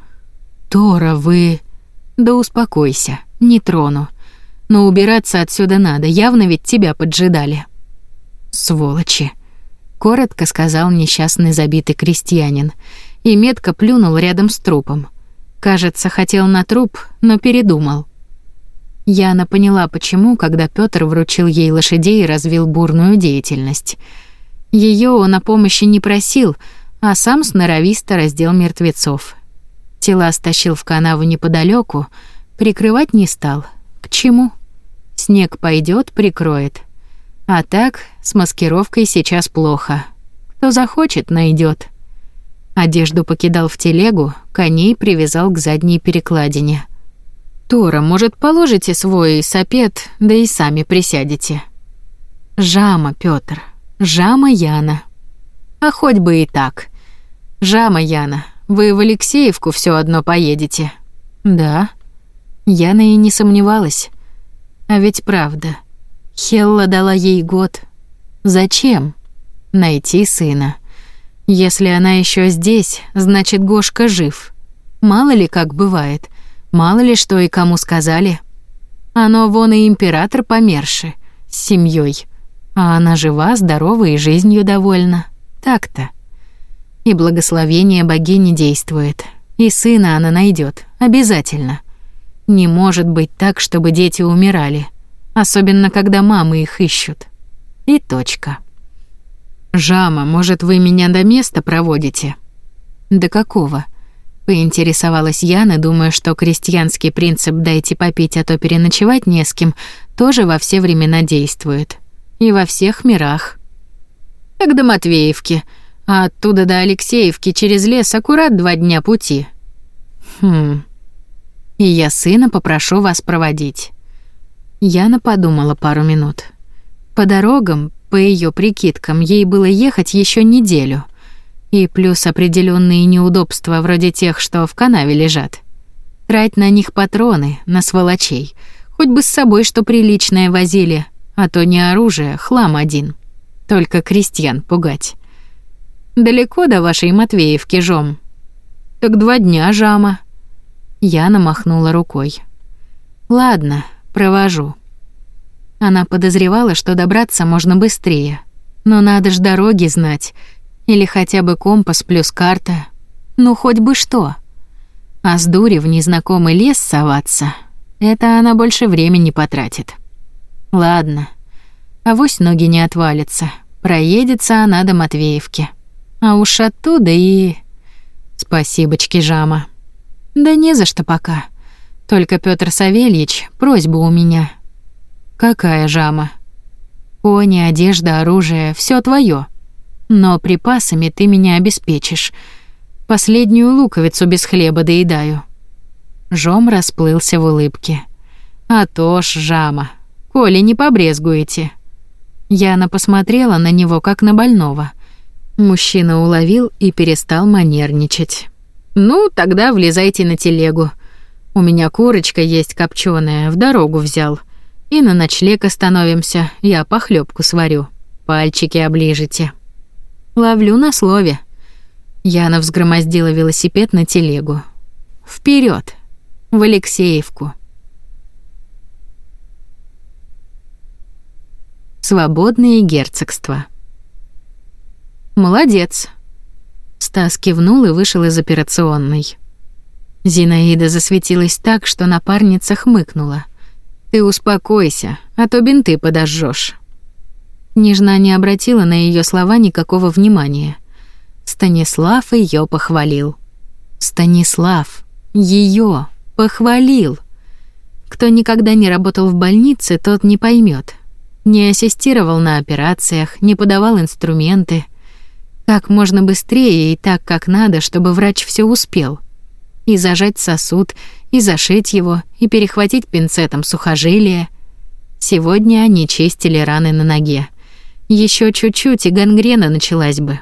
«Тора, вы...» «Да успокойся, не трону. Но убираться отсюда надо, явно ведь тебя поджидали». «Сволочи!» Коротко сказал несчастный забитый крестьянин и метко плюнул рядом с трупом. Кажется, хотел на труп, но передумал. Яна поняла, почему, когда Пётр вручил ей лошадей и развил бурную деятельность. Ее он о помощи не просил, а сам сноровисто раздел мертвецов. Тела стащил в канаву неподалеку, прикрывать не стал. К чему? Снег пойдет, прикроет. А так, с маскировкой сейчас плохо. Кто захочет, найдет. Одежду покидал в телегу, коней привязал к задней перекладине — Тора, может, положите свой сапет, да и сами присядете. Жама, Пётр, Жама Яна. А хоть бы и так. Жама Яна, вы в Алексеевку все одно поедете. Да. Яна и не сомневалась. А ведь правда. Хелла дала ей год. Зачем? Найти сына. Если она еще здесь, значит, Гошка жив. Мало ли как бывает. Мало ли что и кому сказали. Оно вон и император померши, с семьей, А она жива, здорова и жизнью довольна. Так-то. И благословение богини действует. И сына она найдет обязательно. Не может быть так, чтобы дети умирали. Особенно, когда мамы их ищут. И точка. «Жама, может, вы меня до места проводите?» «До какого?» Поинтересовалась Яна, думая, что крестьянский принцип «дайте попить, а то переночевать не с кем» тоже во все времена действует. И во всех мирах. Так до Матвеевки, а оттуда до Алексеевки через лес аккурат два дня пути. Хм. И я сына попрошу вас проводить. Яна подумала пару минут. По дорогам, по ее прикидкам, ей было ехать еще неделю — и плюс определенные неудобства вроде тех, что в канаве лежат. Трать на них патроны, на сволочей. Хоть бы с собой что приличное возили, а то не оружие, хлам один. Только крестьян пугать. Далеко до вашей Матвеевки, Жом? Так два дня, Жама. Я намахнула рукой. Ладно, провожу. Она подозревала, что добраться можно быстрее. Но надо ж дороги знать — или хотя бы компас плюс карта. Ну, хоть бы что. А с дури в незнакомый лес соваться — это она больше времени потратит. Ладно. Авось ноги не отвалятся. Проедется она до Матвеевки. А уж оттуда и... Спасибочки, Жама. Да не за что пока. Только Пётр Савельич, просьба у меня. Какая Жама? Кони, одежда, оружие — всё твоё. Но припасами ты меня обеспечишь. Последнюю луковицу без хлеба доедаю». Жом расплылся в улыбке. «А то ж, Жама, коли не побрезгуете». Яна посмотрела на него, как на больного. Мужчина уловил и перестал манерничать. «Ну, тогда влезайте на телегу. У меня курочка есть копченая, в дорогу взял. И на ночлег остановимся, я похлебку сварю. Пальчики оближете». Ловлю на слове. Яна взгромоздила велосипед на телегу. Вперед, В Алексеевку. Свободные герцогства. Молодец. Стас кивнул и вышел из операционной. Зинаида засветилась так, что напарница хмыкнула. Ты успокойся, а то бинты подожжешь. Княжна не обратила на ее слова никакого внимания. Станислав ее похвалил. Станислав ее похвалил. Кто никогда не работал в больнице, тот не поймет. Не ассистировал на операциях, не подавал инструменты. Как можно быстрее и так, как надо, чтобы врач все успел. И зажать сосуд, и зашить его, и перехватить пинцетом сухожилие. Сегодня они чистили раны на ноге. Еще чуть-чуть, и гангрена началась бы.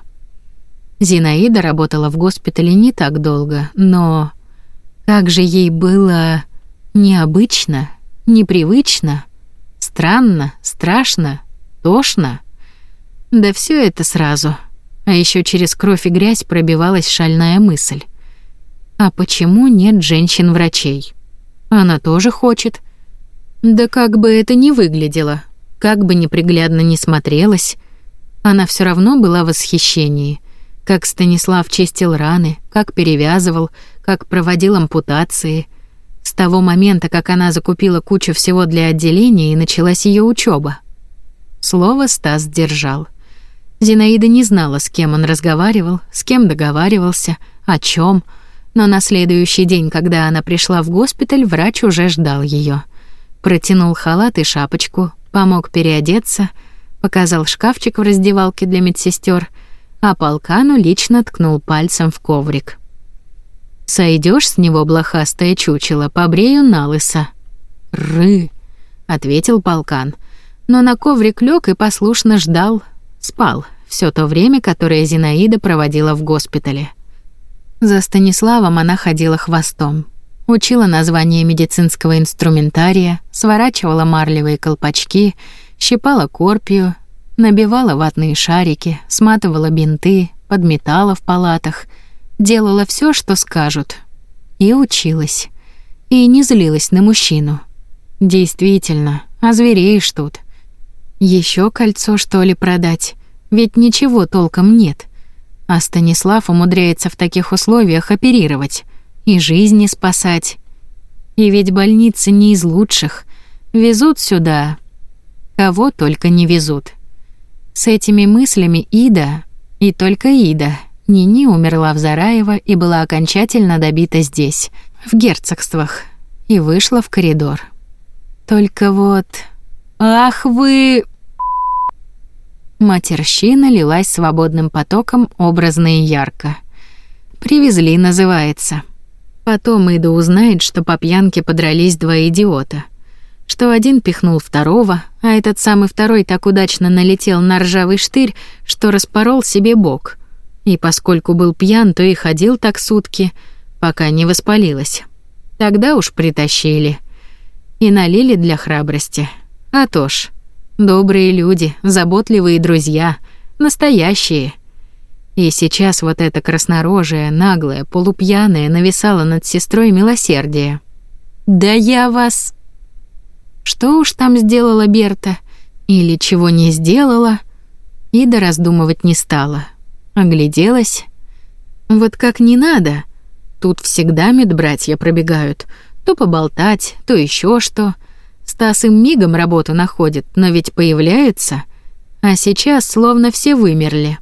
Зинаида работала в госпитале не так долго, но как же ей было необычно, непривычно, странно, страшно, тошно. Да все это сразу. А еще через кровь и грязь пробивалась шальная мысль. А почему нет женщин-врачей? Она тоже хочет. Да как бы это ни выглядело, как бы неприглядно ни смотрелась, Она все равно была в восхищении. Как Станислав чистил раны, как перевязывал, как проводил ампутации. С того момента, как она закупила кучу всего для отделения, и началась ее учеба. Слово Стас держал. Зинаида не знала, с кем он разговаривал, с кем договаривался, о чем, но на следующий день, когда она пришла в госпиталь, врач уже ждал ее. Протянул халат и шапочку, помог переодеться, показал шкафчик в раздевалке для медсестер, а полкану лично ткнул пальцем в коврик. Сойдешь с него блохастое чучело, побрею на лысо. Ры, ответил полкан, но на коврик лег и послушно ждал, спал все то время, которое Зинаида проводила в госпитале. За Станиславом она ходила хвостом. Учила название медицинского инструментария, сворачивала марлевые колпачки, щипала корпию, набивала ватные шарики, сматывала бинты, подметала в палатах, делала все, что скажут. И училась. И не злилась на мужчину. Действительно, озвереешь тут. Еще кольцо, что ли, продать? Ведь ничего толком нет. А Станислав умудряется в таких условиях оперировать и жизни спасать. И ведь больницы не из лучших. Везут сюда. Кого только не везут. С этими мыслями Ида, и только Ида, Нини умерла в Зараево и была окончательно добита здесь, в герцогствах, и вышла в коридор. Только вот... «Ах вы...» Матерщина лилась свободным потоком образно и ярко. «Привезли» называется. Потом Ида узнает, что по пьянке подрались два идиота. Что один пихнул второго, а этот самый второй так удачно налетел на ржавый штырь, что распорол себе бок. И поскольку был пьян, то и ходил так сутки, пока не воспалилось. Тогда уж притащили. И налили для храбрости. А то ж... Добрые люди, заботливые друзья, настоящие. И сейчас вот эта краснорожая, наглая, полупьяная нависала над сестрой милосердия. «Да я вас...» Что уж там сделала Берта? Или чего не сделала? Ида раздумывать не стала. Огляделась. Вот как не надо. Тут всегда медбратья пробегают. То поболтать, то еще что. Стас им мигом работу находит, но ведь появляются. А сейчас словно все вымерли.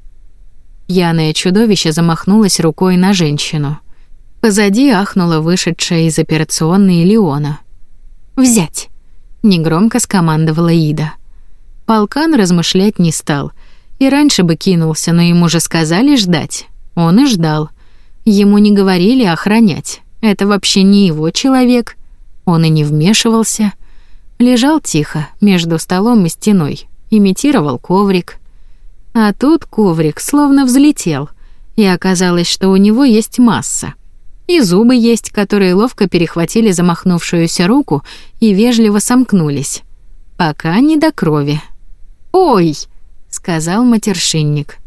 Пьяное чудовище замахнулось рукой на женщину. Позади ахнула вышедшая из операционной Леона. «Взять!» — негромко скомандовала Ида. Полкан размышлять не стал. И раньше бы кинулся, но ему же сказали ждать. Он и ждал. Ему не говорили охранять. Это вообще не его человек. Он и не вмешивался. Лежал тихо между столом и стеной, имитировал коврик. А тут коврик словно взлетел, и оказалось, что у него есть масса. И зубы есть, которые ловко перехватили замахнувшуюся руку и вежливо сомкнулись. Пока не до крови. «Ой!» — сказал матершинник.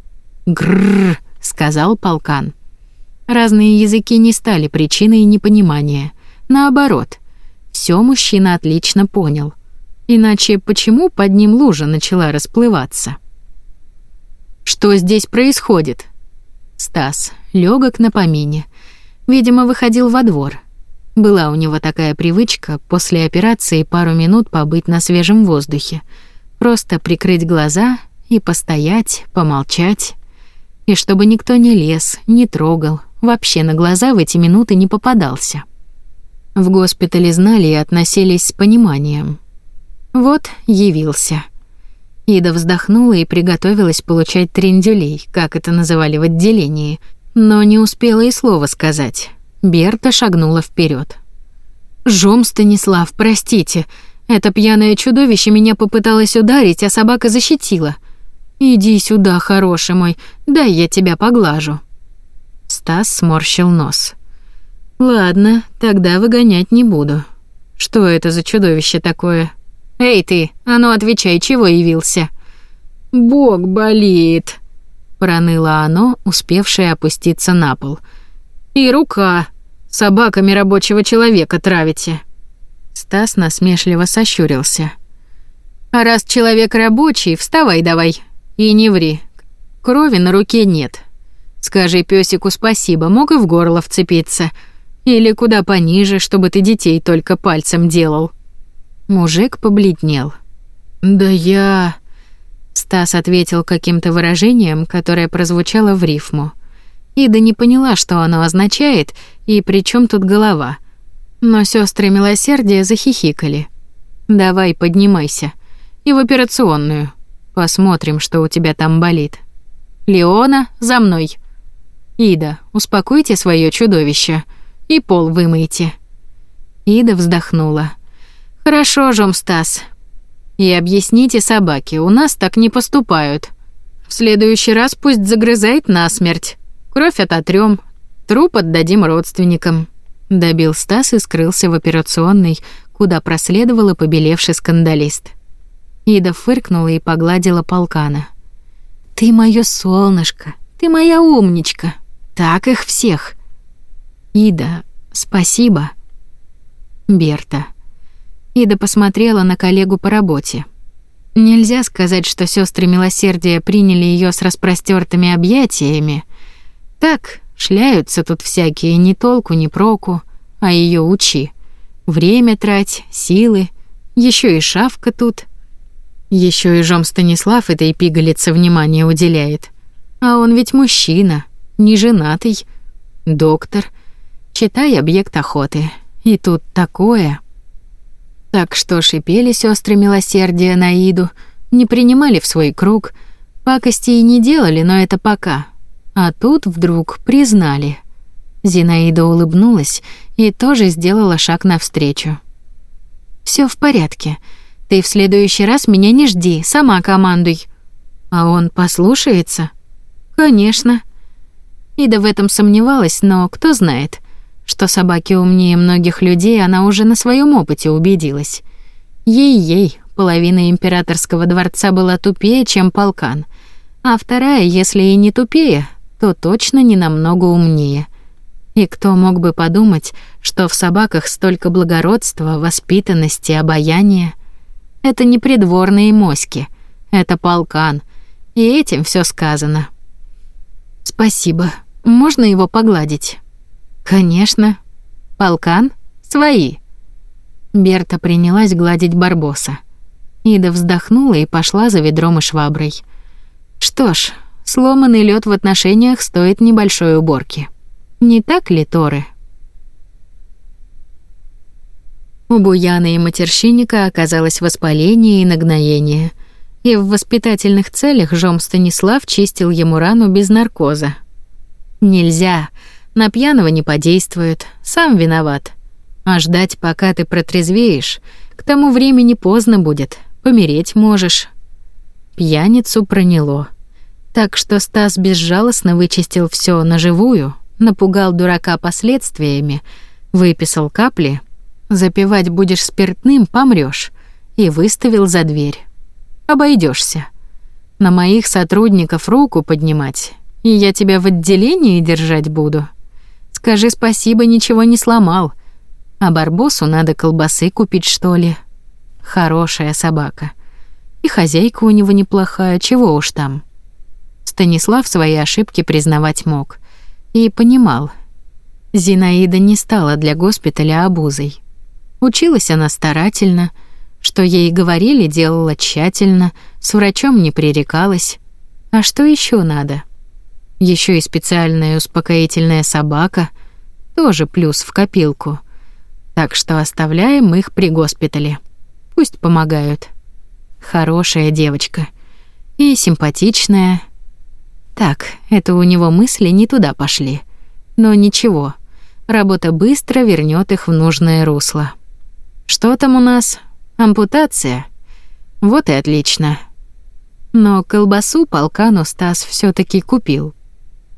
«Грррр!» — сказал полкан. Разные языки не стали причиной непонимания. Наоборот — все мужчина отлично понял. Иначе почему под ним лужа начала расплываться? Что здесь происходит? Стас легок на помине. Видимо, выходил во двор. Была у него такая привычка после операции пару минут побыть на свежем воздухе, просто прикрыть глаза и постоять, помолчать, и чтобы никто не лез, не трогал, вообще на глаза в эти минуты не попадался. В госпитале знали и относились с пониманием. Вот явился. Ида вздохнула и приготовилась получать трендюлей, как это называли в отделении, но не успела и слова сказать. Берта шагнула вперед. «Жом, Станислав, простите. Это пьяное чудовище меня попыталось ударить, а собака защитила. Иди сюда, хороший мой, дай я тебя поглажу». Стас сморщил нос. Ладно, тогда выгонять не буду. Что это за чудовище такое? Эй ты, а ну отвечай, чего явился? Бог болит, проныло оно, успевшее опуститься на пол. И рука. Собаками рабочего человека травите. Стас насмешливо сощурился. А раз человек рабочий, вставай давай. И не ври, крови на руке нет. Скажи пёсику спасибо, мог и в горло вцепиться. Или куда пониже, чтобы ты детей только пальцем делал. Мужик побледнел. Да я... Стас ответил каким-то выражением, которое прозвучало в рифму. Ида не поняла, что оно означает и при чем тут голова. Но сестры милосердия захихикали. «Давай, поднимайся. И в операционную. Посмотрим, что у тебя там болит. Леона, за мной. Ида, успокойте свое чудовище и пол вымойте». Ида вздохнула. «Хорошо, Жом Стас, и объясните собаке, у нас так не поступают. В следующий раз пусть загрызает насмерть. Кровь ототрём, труп отдадим родственникам. Добил Стас и скрылся в операционной, куда проследовал и побелевший скандалист. Ида фыркнула и погладила полкана. «Ты моё солнышко, ты моя умничка. Так их всех». «Ида, спасибо». «Берта». Ида посмотрела на коллегу по работе. Нельзя сказать, что сестры милосердия приняли ее с распростертыми объятиями. Так, шляются тут всякие ни толку, ни проку, а ее учи. Время трать, силы, еще и шавка тут. Еще и Жом Станислав этой пигалице внимание уделяет. А он ведь мужчина, не женатый, доктор. Читай объект охоты. И тут такое... Так что шипели сестры милосердия на Иду, не принимали в свой круг, пакости и не делали, но это пока. А тут вдруг признали. Зинаида улыбнулась и тоже сделала шаг навстречу. Все в порядке. Ты в следующий раз меня не жди, сама командуй. А он послушается? Конечно. Ида в этом сомневалась, но кто знает. Что собаки умнее многих людей, она уже на своем опыте убедилась. Ей-ей, половина императорского дворца была тупее, чем полкан, а вторая, если и не тупее, то точно не намного умнее. И кто мог бы подумать, что в собаках столько благородства, воспитанности, обаяния? Это не придворные моськи, это полкан, и этим все сказано. Спасибо. Можно его погладить? Конечно. Полкан? Свои. Берта принялась гладить Барбоса. Ида вздохнула и пошла за ведром и шваброй. Что ж, сломанный лед в отношениях стоит небольшой уборки. Не так ли, Торы? У Буяна и матерщинника оказалось воспаление и нагноение, и в воспитательных целях Жом Станислав чистил ему рану без наркоза. Нельзя, на пьяного не подействует, сам виноват. А ждать, пока ты протрезвеешь, к тому времени поздно будет, помереть можешь. Пьяницу проняло. Так что Стас безжалостно вычистил все наживую, напугал дурака последствиями, выписал капли, запивать будешь спиртным, помрёшь, и выставил за дверь. Обойдешься. На моих сотрудников руку поднимать, и я тебя в отделении держать буду. Скажи спасибо, ничего не сломал. А Барбосу надо колбасы купить, что ли. Хорошая собака. И хозяйка у него неплохая, чего уж там. Станислав свои ошибки признавать мог. И понимал. Зинаида не стала для госпиталя обузой. Училась она старательно, что ей говорили, делала тщательно, с врачом не пререкалась. А что еще надо? Еще и специальная успокоительная собака тоже плюс в копилку. Так что оставляем их при госпитале. Пусть помогают. Хорошая девочка и симпатичная. Так, это у него мысли не туда пошли. Но ничего. Работа быстро вернет их в нужное русло. Что там у нас? Ампутация. Вот и отлично. Но колбасу полкану Стас все таки купил.